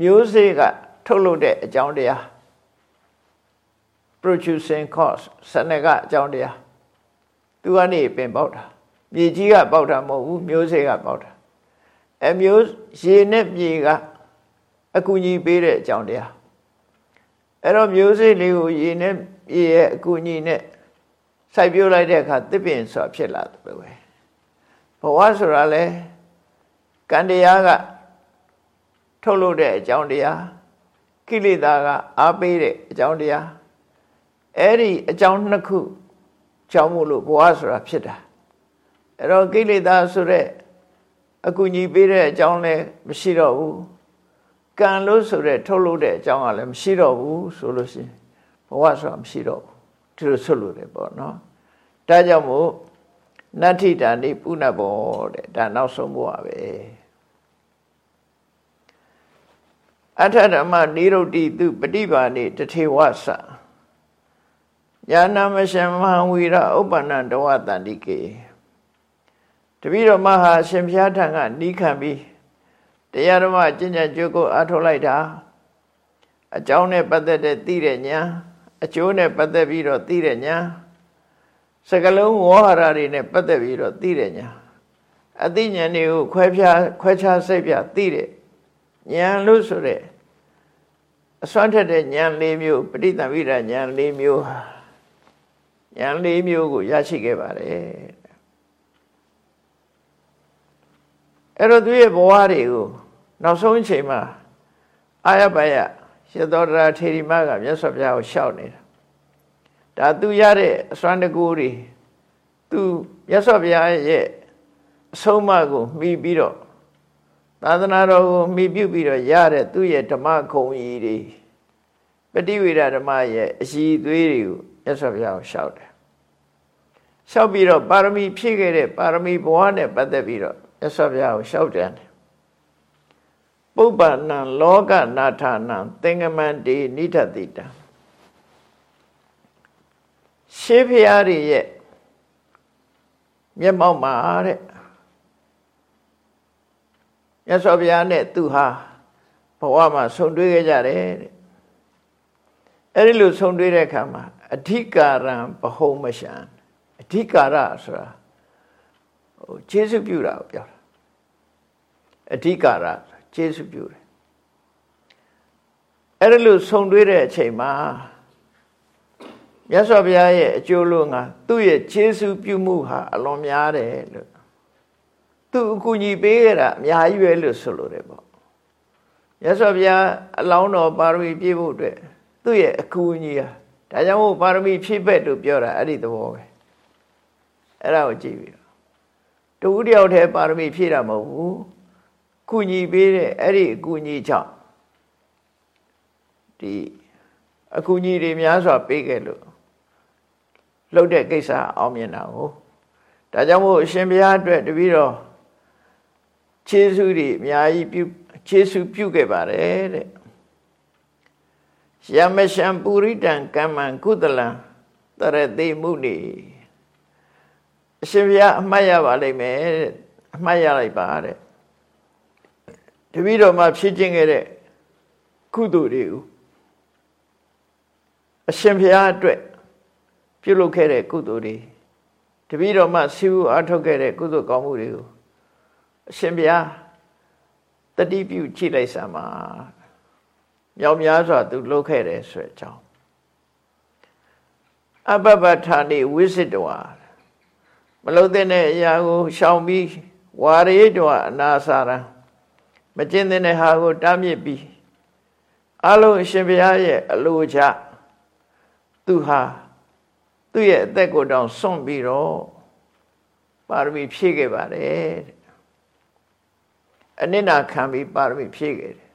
မျိုးစေ့ကထုတ်လုပ်တဲ့အကြောင်းတရား producing cause စနကအကြောင်းတရားသူကနေပင်ပေါက်တာ မြေကြီးကပေါက်တာမဟုတ်ဘူးမျိုးစေ့ကပေါက်တာအမျိုးရေနဲ့မြေကအကူအညီပေးတဲ့အကြောင်းတရားအဲ့တော့မျိုးစေ့လေးကိုရေနဲ့မြေရဲ့အကူအညီနဲ့စိုက်ပျိုးလိုက်တဲ့အခါတစ်ပင်ဆိုတာဖြစ်လာတယ်ပဲဘဝဆိုတာလဲကံတရားကထုတ်လို့တဲ့အကြောင်းတရားကိလေသာကအားပေးတဲ့အကြောင်းတရားအဲ့ဒီအကြောင်းနှစ်ခုကြောင့်မို့လို့ဘဝဆိုတာဖြစ်တာ အဲ့တော့ကိလေသာဆိုတဲ့အကူညီပေးတဲ့အကြောင်းလည်းမရှိတော့ဘူးကံလို့ဆိုတဲ့ထုတ်လို့တဲ့အကြောင်းကလည်းမရှိတော့ဘူးဆိုလို့ရှိရင်ဘဝဆိုတာမရှိတော့ဘူးဒီလိုဆွလို့တယ်ပေါ့နော်ဒါကြောင့်မို့နတ္ထိတာနိပုဏ္ဏဘောတဲ့ဒါနောက်ဆုံးဘဝပဲအထဓမ္မနိရုဒ္ဓိသူပฏิပါဏိတထေဝသညာနာမရှမဟံဝီရဥပ္ပန္နတဝတန္တိကေ တပည့်တော်မဟာရှင်ဘုရားထံကနီးခံပြီးတရားဓမ္မကျင့်ကြံကြိုးကိုအားထုတ်လိုက်တာအကြောင်းနဲ့ပတ်သက်တဲ့သိတဲ့ညာအကျိုးနဲ့ပတ်သက်ပြီးတော့သိတဲ့ညာစကလုံးဝေါဟာရတွေနဲ့ပတ်သက်ပြီးတော့သိတဲ့ညာအသိဉာဏ်တွေကိုခွဲဖြားခွဲခြားစိတ်ပြသိတဲ့ဉာဏ်လို့ဆိုတဲ့အစွမ်းထက်တဲ့ဉာဏ်၄မျိုးပဋိသင်္ဗိဒဉာဏ်၄မျိုးဉာဏ်၄မျိုးကိုရရှိခဲ့ပါတယ် အဲ့တော့သူရဲ့ဘဝတွေကိုနောက်ဆုံးအချိန်မှာအာယဘယရသောတရာထေရီမကမြတ်စွာဘုရားကိုရှောက်နေတာဒါသူရတဲ့အစွမ်းတကူတွေသူမြတ်စွာဘုရားရဲ့အဆုံးအမကိုမှီပြီးတော့သာသနာတော်ကိုမှီပြုပြီးတော့ရတဲ့သူ့ရဲ့ဓမ္မခုံကြီးတွေပฏิဝေဒဓမ္မရဲ့အရှိသွေးတွေကိုမြတ်စွာဘုရားကိုရှောက်တယ်ရှောက်ပြီးတော့ပါရမီဖြည့်ခဲ့တဲ့ပါရမီဘဝနဲ့ပတ်သက်ပြီးတော့ မြတ်စွာဘုရားကိုရှောက်တယ်ပုပ္ပန္နံလောကနာထာနံသင်္ကမန္တိနိထတိတံရှေးဖျားတွေရဲ့မျက်မှောက်မှာတဲ့မြတ်စွာဘုရားနဲ့သူဟာဘဝမှာဆုံတွေ့ခဲ့ကြတယ်တဲ့အဲ့ဒီလိုဆုံတွေ့တဲ့အခါမှာအဓိကာရံဘဟုံမရှံအဓိကာရဆိုတာဟိုခြေဆုပြုတာကိုပြောတာ အဓိကာရခြေဆုပြုတယ်အဲ့ဒီလိုဆုံတွေ့တဲ့အချိန်မှာမြတ်စွာဘုရားရဲ့အကျိုးလို့ငါသူ့ရဲ့ခြေဆုပြုမှုဟာအလွန်များတယ်လို့သူအကူညီပေးခဲ့တာအများကြီးပဲလို့ဆိုလိုတယ်ပေါ့မြတ်စွာဘုရားအလောင်းတော်ပါရမီပြည့်ဖို့အတွက်သူ့ရဲ့အကူအညီဟာဒါကြောင့်မို့ပါရမီဖြည့်ဘက်လို့ပြောတာအဲ့ဒီသဘောပဲအဲ့ဒါကိုကြည့်ပြီးတော့တူတယောက်တည်းပါရမီဖြည့်တာမဟုတ်ဘူး ကူညီပေးတဲ့အဲ့ဒီအကူအညီကြောင့်ဒီအကူအညီတွေများစွာပေးခဲ့လို့လှုပ်တဲ့ကိစ္စအောင်မြင်တာကိုဒါကြောင့်မို့အရှင်ဘုရားအတွက်တပည့်တော်ခြေဆုတွေအများကြီးပြုခြေဆုပြုခဲ့ပါတယ်တဲ့ယမရှံပုရိတံကမ္မံကုသလံတရတိမှုနေအရှင်ဘုရားအမှတ်ရပါလိမ့်မယ်အမှတ်ရလိုက်ပါတဲ့ တပည့်တော်မှာဖြစ်ခြင်းခဲ့တဲ့ကုသိုလ်တွေကိုအရှင်ဘုရားအတွက်ပြုလုပ်ခဲ့တဲ့ကုသိုလ်တွေတပည့်တော်မှဆူအားထုတ်ခဲ့တဲ့ကုသိုလ်ကောင်းမှုတွေကိုအရှင်ဘုရားတတိပြုကြည့်လိုက်စမ်းပါမြောက်များစွာသူလုပ်ခဲ့တယ်ဆိုတဲ့အကြောင်းအပပထာနေဝိစစ်တဝါမလုံးတဲ့အရာကိုရှောင်ပြီးဝါရေတဝအနာစာရံ မကျင့်တဲ့ဟာကိုတားမြစ်ပြီးအလုံးအရှင်ဘုရားရဲ့အလိုချသူဟာသူ့ရဲ့အသက်ကိုတောင်စွန့်ပြီးတော့ပါရမီဖြည့်ခဲ့ပါတယ်အနစ်နာခံပြီးပါရမီဖြည့်ခဲ့တယ်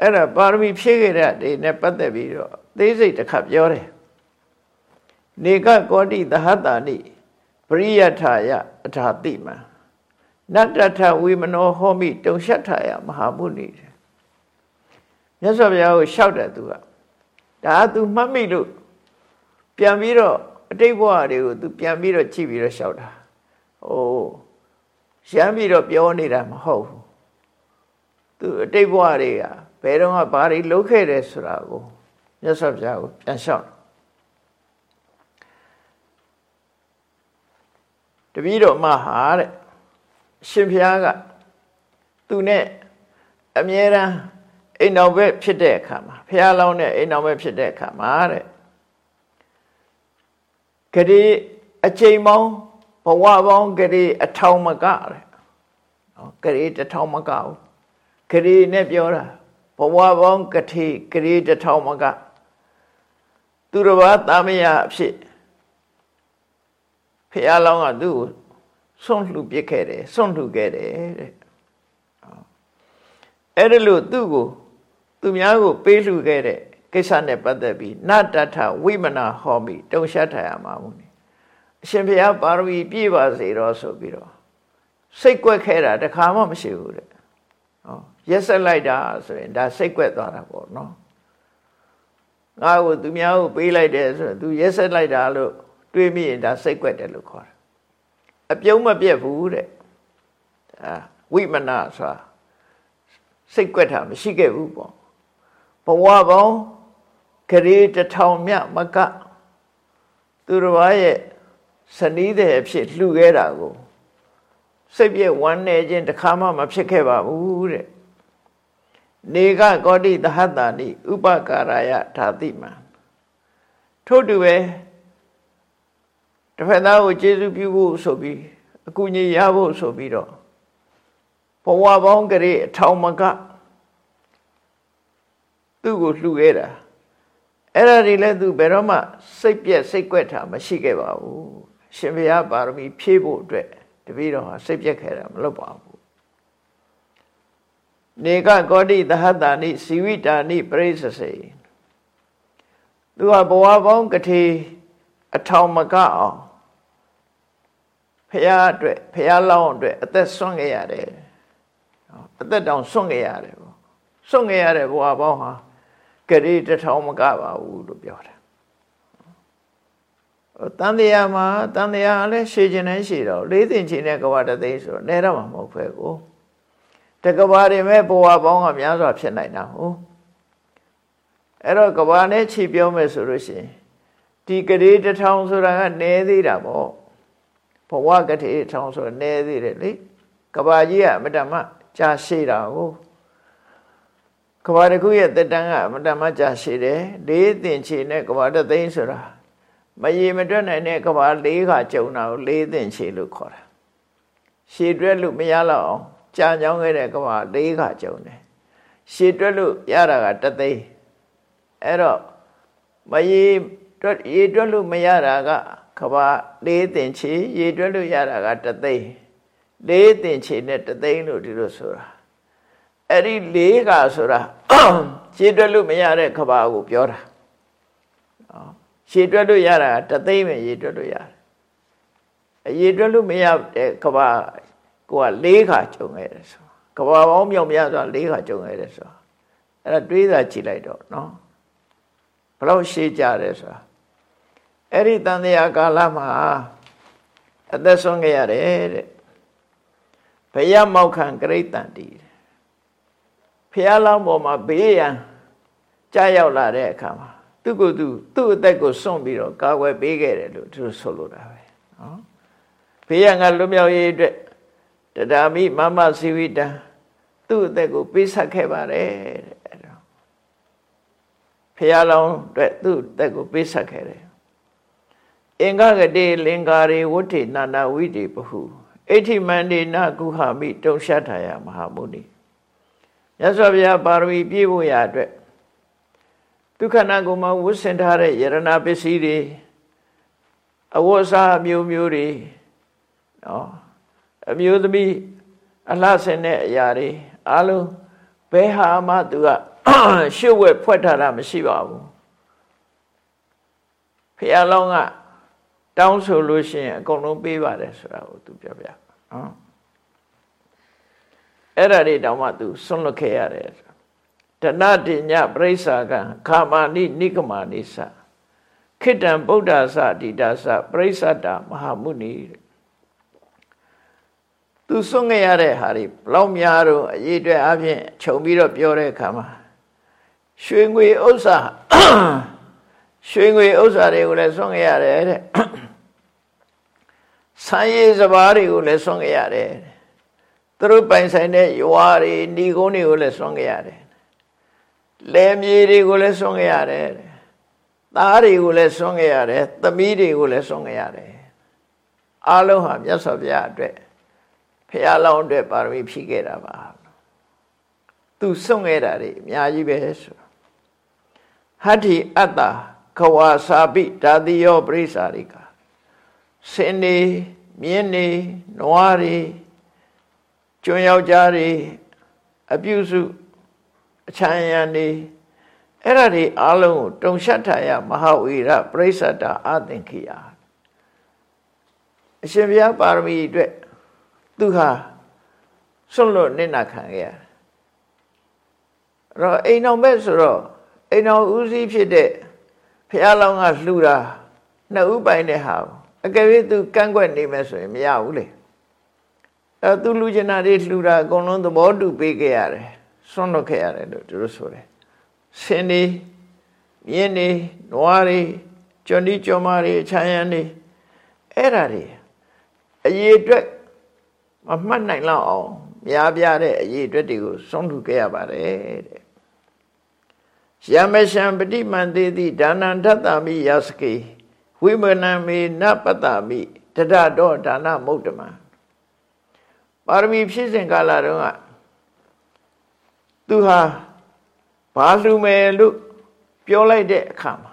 အဲ့ဒါပါရမီဖြည့်ခဲ့တဲ့ဒီနဲ့ပတ်သက်ပြီးတော့သိစိတ်တစ်ခါပြောတယ်နေကကောတိသဟတာနိပရိယထာယအထာတိမံ နတ္တထဝိမနောဟောမိတုံရှက်ထာယမဟာမုနိမြတ်စွာဘုရားကိုလျှောက်တယ်သူကဒါက तू မှတ်မိလို့ပြန်ပြီးတော့အတိတ်ဘဝတွေကို तू ပြန်ပြီးတော့ကြည့်ပြီးတော့လျှောက်တာဟိုရမ်းပြီးတော့ပြောနေတာမဟုတ်ဘူးသူအတိတ်ဘဝတွေကဘယ်တော့မှဘာတွေလုပ်ခဲ့တယ်ဆိုတာကိုမြတ်စွာဘုရားကိုပြန်လျှောက်တပည့်တော်မဟာတဲ့ ရှင်ဘုရားကသူနဲ့အမြဲတမ်းအိမ်တော်ဘက်ဖြစ်တဲ့အခါမှာဘုရားလောင်းတဲ့အိမ်တော်ဘက်ဖြစ်တဲ့အခါမှာတဲ့ဂရေအချိန်ပေါင်းဘဝပေါင်းဂရေအထောင်မကတဲ့နော်ဂရေတစ်ထောင်မကဘူးဂရေနဲ့ပြောတာဘဝပေါင်းကတိဂရေတစ်ထောင်မကသူတစ်ပါးတာမယအဖြစ်ဖះလောင်းကသူ့ကို ဆွန့်လှူပစ်ခဲ့တယ်ဆွန့်လှူခဲ့တယ်တဲ့အဲ့ဒါလို့သူ့ကိုသူများကို ပေးလှူခဲ့တဲ့ကိစ္စနဲ့ပတ်သက်ပြီးနတ္တထဝိမနာဟောမိတုံရှတ်ထရမှာမို့နေအရှင်ဘုရားပါရမီပြည့်ပါစေတော့ဆိုပြီးတော့စိတ်ကွက်ခဲ့တာတခါမှမရှိဘူးတဲ့ဟောရက်ဆက်လိုက်တာဆိုရင်ဒါစိတ်ကွက်သွားတာပေါ့နော်ငါ့ကိုသူများကိုပေးလိုက်တယ်ဆိုတော့ तू ရက်ဆက်လိုက်တာလို့တွေးမိရင်ဒါစိတ်ကွက်တယ်လို့ခေါ်တယ် အပြုံးမပြတ်ဘူးတဲ့အာဝိမနာဆိုတာစိတ်ကွက်တာမရှိခဲ့ဘူးပေါ့ဘဝပေါင်းခရီးတစ်ထောင်မြမကသူတော်ဘာရဲ့စနီးတဲ့အဖြစ်လှူခဲ့တာကိုစိတ်ပြည့်ဝမ်းနေခြင်းတစ်ခါမှမဖြစ်ခဲ့ပါဘူးတဲ့နေကကောတိသဟတာနိဥပကာရယဓာတိမံထို့တူပဲ တစ်ဖက်သားကိုကျေးဇူးပြုဖို့ဆိုပြီးအကူအညီရဖို့ဆိုပြီးတော့ဘဝပေါင်းကလေးအထောင်မကသူ့ကိုလှူခဲ့တာအဲ့ဒါတွေလည်းသူဘယ်တော့မှစိတ်ပြက်စိတ်ကွက်တာမရှိခဲ့ပါဘူးရှင်ဘုရားပါရမီဖြည့်ဖို့အတွက်တပည့်တော်ဟာစိတ်ပြက်ခဲ့တာမလုပ်ပါဘူးနေကကောတိသဟတာနိစီဝိတာနိပရိစ္ဆေသူကဘဝပေါင်းကတိအထောင်မကအောင် ဖះအတွက်ဖះလောင်းအတွက်အသက်ဆွန့်ခဲ့ရတယ်အသက်တောင်ဆွန့်ခဲ့ရတယ်ပေါ့ဆွန့်ခဲ့ရတဲ့ဘဝပေါင်းဟာကတိတထောင်မကပါဘူးလို့ပြောတာတန်တရားမှာတန်တရားလည်းရှည်ခြင်းနဲ့ရှည်တော့လေးသိင်ခြင်းနဲ့ကဘာတသိဆိုတော့နဲတော့မှမဟုတ်ဖဲကိုတကဘာတွေမဲ့ဘဝပေါင်းကများစွာဖြစ်နိုင်တာဟုတ်အဲ့တော့ကဘာနဲ့ခြေပြောမယ်ဆိုလို့ရှိရင်ဒီကလေးတစ်ထောင်ဆိုတာကနည်းသေးတာပေါ့ ဘဝကတိတစ်ထောင်ဆိုတာနည်းသေးတယ်လေကဘာကြီးကအမတမကြာရှည်တာဟုတ်ကဘာတစ်ခုရဲ့တက်တန်းကအမတမကြာရှည်တယ်လေးသင်ချေနဲ့ကဘာတသိန်းဆိုတာမရေမတွက်နိုင်တဲ့ကဘာလေးခါကျုံတာကိုလေးသင်ချေလို့ခေါ်တာရှည်တွက်လို့မရတော့အောင်ကြာကြောင်းခဲ့တဲ့ကဘာလေးခါကျုံတယ်ရှည်တွက်လို့ရတာကတသိန်းအဲ့တော့မရေတွက်ရေတွက်လို့မရတာက ကဘာလေးသင်ချေရေတွက်လို့ရတာကတသိန်းလေးသင်ချေနဲ့တသိန်းလို့ဒီလိုဆိုတာအဲ့ဒီလေးကဆိုတာရှည်တွက်လို့မရတဲ့ကဘာကိုပြောတာနော်ရှည်တွက်လို့ရတာတသိမ့်ပဲရေတွက်လို့ရတယ်အရေတွက်လို့မရတဲ့ကဘာကိုကလေးခါကြုံခဲ့တယ်ဆိုကဘာပေါင်းမြောက်များစွာလေးခါကြုံခဲ့တယ်ဆိုအဲ့ဒါတွေးတာကြည့်လိုက်တော့နော်ဘလောက်ရှည်ကြတယ်ဆိုတာ အဲ့ဒီတန်တရားကာလမှာအသက်ဆုံးခဲ့ရတယ်တဲ့ဘယမောက်ခံဂရိတ်တန်တီဖះလောင်းပေါ်မှာဘေးရန်ကြားရောက်လာတဲ့အခါမှာသူ့ကိုယ်သူသူ့အသက်ကိုစွန့်ပြီးတော့ကာကွယ်ပေးခဲ့တယ်လို့သူဆိုလိုတာပဲနော်ဘေးရန်ကလွတ်မြောက်ရေးအတွက်တရားမိမမစီဝိတံသူ့အသက်ကိုပေးဆက်ခဲ့ပါတယ်တဲ့ဖះလောင်းအတွက်သူ့အသက်ကိုပေးဆက်ခဲ့တယ် အင်္ဂဂတိလင်္ကာရေဝဋ္ဌိနာနာဝိတိပဟုအဋ္ဌိမန္တေနကုဟမိတုံရှထာယမဟာမုနိမြတ်စွာဘုရားပါရမီပြည့်ဖို့ရအတွက်ဒုက္ခနာကိုမှဝတ်ဆင်ထားတဲ့ယရနာပစ္စည်းတွေအဝတ်အစားမျိုးမျိုးတွေနော်အမျိုးသမီးအလှဆင်တဲ့အရာတွေအလုံးဘယ်ဟာမှသူကရှုပ်ဝက်ဖွက်ထားတာမရှိပါဘူးဖះလောင်းက တောင်းဆိုလို့ရှိရင်အကုန်လုံးပေးပါတယ်ဆိုတာကိုသူပြောပြနော်အဲ့ဒါတွေတောင်မှသူဆွန့်လွတ်ခဲ့ရတယ်တဏတိညပရိစ္ဆာကခာမာနိနိကမာနိသခိတံဗုဒ္ဓသတိတာသပရိစ္ဆတာမဟာမုနိသူဆွန့်ခဲ့ရတဲ့ဟာတွေဘလောက်များတော့အရေးအတွက်အပြင်ခြုံပြီးတော့ပြောတဲ့အခါမှာရွှေငွေဥစ္စာရွှေငွေဥစ္စာတွေကိုလည်းဆွန့်ခဲ့ရတယ်တဲ့ ဆန်းရည်စဘာတွေကိုလည်းဆွန့်ခဲ့ရတယ်သူတို့ပိုင်ဆိုင်တဲ့ရွာတွေဏီကုန်းတွေကိုလည်းဆွန့်ခဲ့ရတယ်လယ်မြေတွေကိုလည်းဆွန့်ခဲ့ရတယ်သားတွေကိုလည်းဆွမ်းခဲ့ရတယ်သမီးတွေကိုလည်းဆွမ်းခဲ့ရတယ်အားလုံးဟာမြတ်စွာဘုရားအတွက်ဖះလောင်းအတွက်ပါရမီဖြည့်ခဲ့တာပါသူဆွမ်းခဲ့တာတွေအများကြီးပဲဆိုဟတ္တိအတ္တခဝါစာပိဓာတိယောပရိစ္ဆာရိကာ စင်နေမြင်းနေနွားတွေကျွန်းယောက်ျားတွေအပြုစုအချမ်းရံနေအဲ့ဒါတွေအလုံးကိုတုံရှတ်ထာယမဟာဝီရပရိစ္ဆတာအသင်္ခိယအရှင်ဘုရားပါရမီအတွက်သူဟာဆွန့်လွတ်နစ်နာခံခဲ့ရတယ်အဲ့တော့အိမ်တော်မဲ့ဆိုတော့အိမ်တော်ဦးစီးဖြစ်တဲ့ဘုရားလောင်းကလှူတာနှစ်ဥပိုင်တဲ့ဟာ အကယ်၍သူကန့်ကွက်နေမယ်ဆိုရင်မရဘူးလေအဲသူလူကျင်တာတွေလှူတာအကုန်လုံးသဘောတူပေးခဲ့ရတယ်ဆွန့်လွတ်ခဲ့ရတယ်လို့သူတို့ဆိုတယ်ဆင်းနေမြင်းနေနွားတွေကျွန်းဒီကျွန်းမတွေခြံရံတွေအဲ့ဓာတွေအရေးအတွက်မမှတ်နိုင်လောက်အောင်များပြားတဲ့အရေးအတွက်တွေကိုဆုံးထူခဲ့ရပါတယ်တဲ့ယမရှံပฏิမန္တေတိဒါနံထတ္တမိယစကေ ဝိမနံမေနပတ္တမိတဒတော်ဒါနမုဒ္ဓမံပါရမီဖြစ်စဉ်ကာလတုန်းကသူဟာဘာလှူမယ်လို့ပြောလိုက်တဲ့အခါမှာ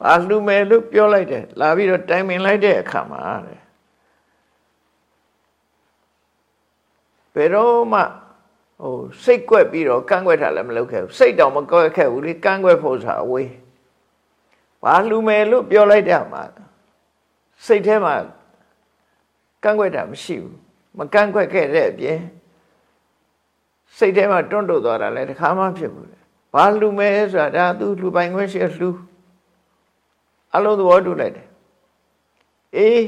ဘာလှူမယ်လို့ပြောလိုက်တယ်လာပြီးတော့တိုင်ပင်လိုက်တဲ့အခါမှာတဲ့ဘယ်တော့မှဟိုစိတ်ကွက်ပြီးတော့ကန့်ကွက်တာလည်းမလုပ်ခဲ့ဘူးစိတ်တောင်မကွက်ခဲ့ဘူးလေကန့်ကွက်ဖို့ဆိုတာအဝေး ဘာလှူမယ်လို့ပြောလိုက်တဲ့မှာစိတ်ထဲမှာကန့်ကွက်တာမရှိဘူးမကန့်ကွက်ခဲ့တဲ့အပြင်စိတ်ထဲမှာတွန့်တုတ်သွားတာလည်းတစ်ခါမှဖြစ်ဘူးလေဘာလှူမယ်ဆိုတာဒါသူလှူပိုင်ခွင့်ရှိလှူအလုံးသဘောတူလိုက်တယ်အေး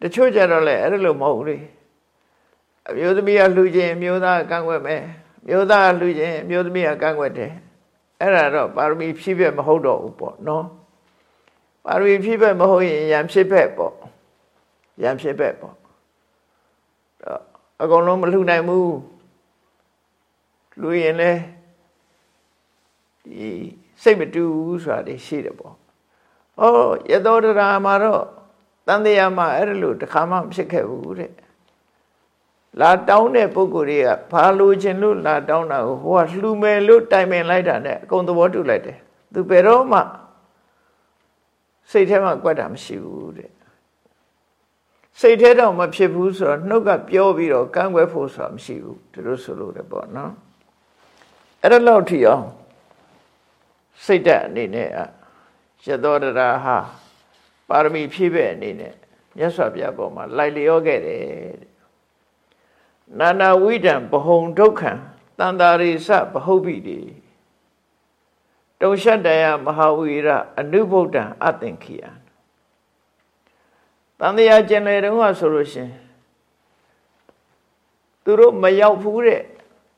တချို့ကြတော့လည်းအဲ့လိုမဟုတ်ဘူးလေအမျိုးသမီးကလှူခြင်းအမျိုးသားကကန့်ကွက်မယ်မျိုးသားလှူခြင်းအမျိုးသမီးကကန့်ကွက်တယ်အဲ့ဒါတော့ပါရမီဖြည့်ဘက်မဟုတ်တော့ဘူးပေါ့နော် ပါရမီဖြည့်ဘက်မဟုတ်ရင်ယံဖြစ်ဘက်ပေါ့ယံဖြစ်ဘက်ပေါ့အကုန်လုံးမလှူနိုင်ဘူးလှူရင်လည်းဒီစိတ်မတူဘူးဆိုတာတွေရှိတယ်ပေါ့ဟောရသောတရာမှာတော့တန်တရားမှာအဲ့လိုတခါမှမဖြစ်ခဲ့ဘူးတဲ့လာတောင်းတဲ့ပုဂ္ဂိုလ်တွေကဘာလိုချင်လို့လာတောင်းတာကိုဟိုကလှူမယ်လို့တိုင်ပင်လိုက်တာနဲ့အကုန်သဘောတူလိုက်တယ်သူဘယ်တော့မှ စိတ်ထဲမှာကြွက်တာမရှိဘူးတဲ့စိတ်ထဲတော့မဖြစ်ဘူးဆိုတော့နှုတ်ကပြောပြီးတော့ကန့်ကွက်ဖို့ဆိုတာမရှိဘူးသူတို့ဆိုလို့တယ်ပေါ့နော်အဲ့ဒါလောက်ထိအောင်စိတ်တက်အနေနဲ့ရသောတရာဟာပါရမီဖြည့်ပဲ့အနေနဲ့မြတ်စွာဘုရားပေါ်မှာလိုက်လျောခဲ့တယ်နာနာဝိဒံဘဟုံဒုက္ခံတန်တာရိစဘဟုတ်ပြီတိ တုံရှတယမဟာဝီရအနုဗုဒ္ဓံအသင်္ခိယတန်တရားကျင်လေတုန်းကဆိုလို့ရှင်သူတို့မရောက်ဘူးတဲ့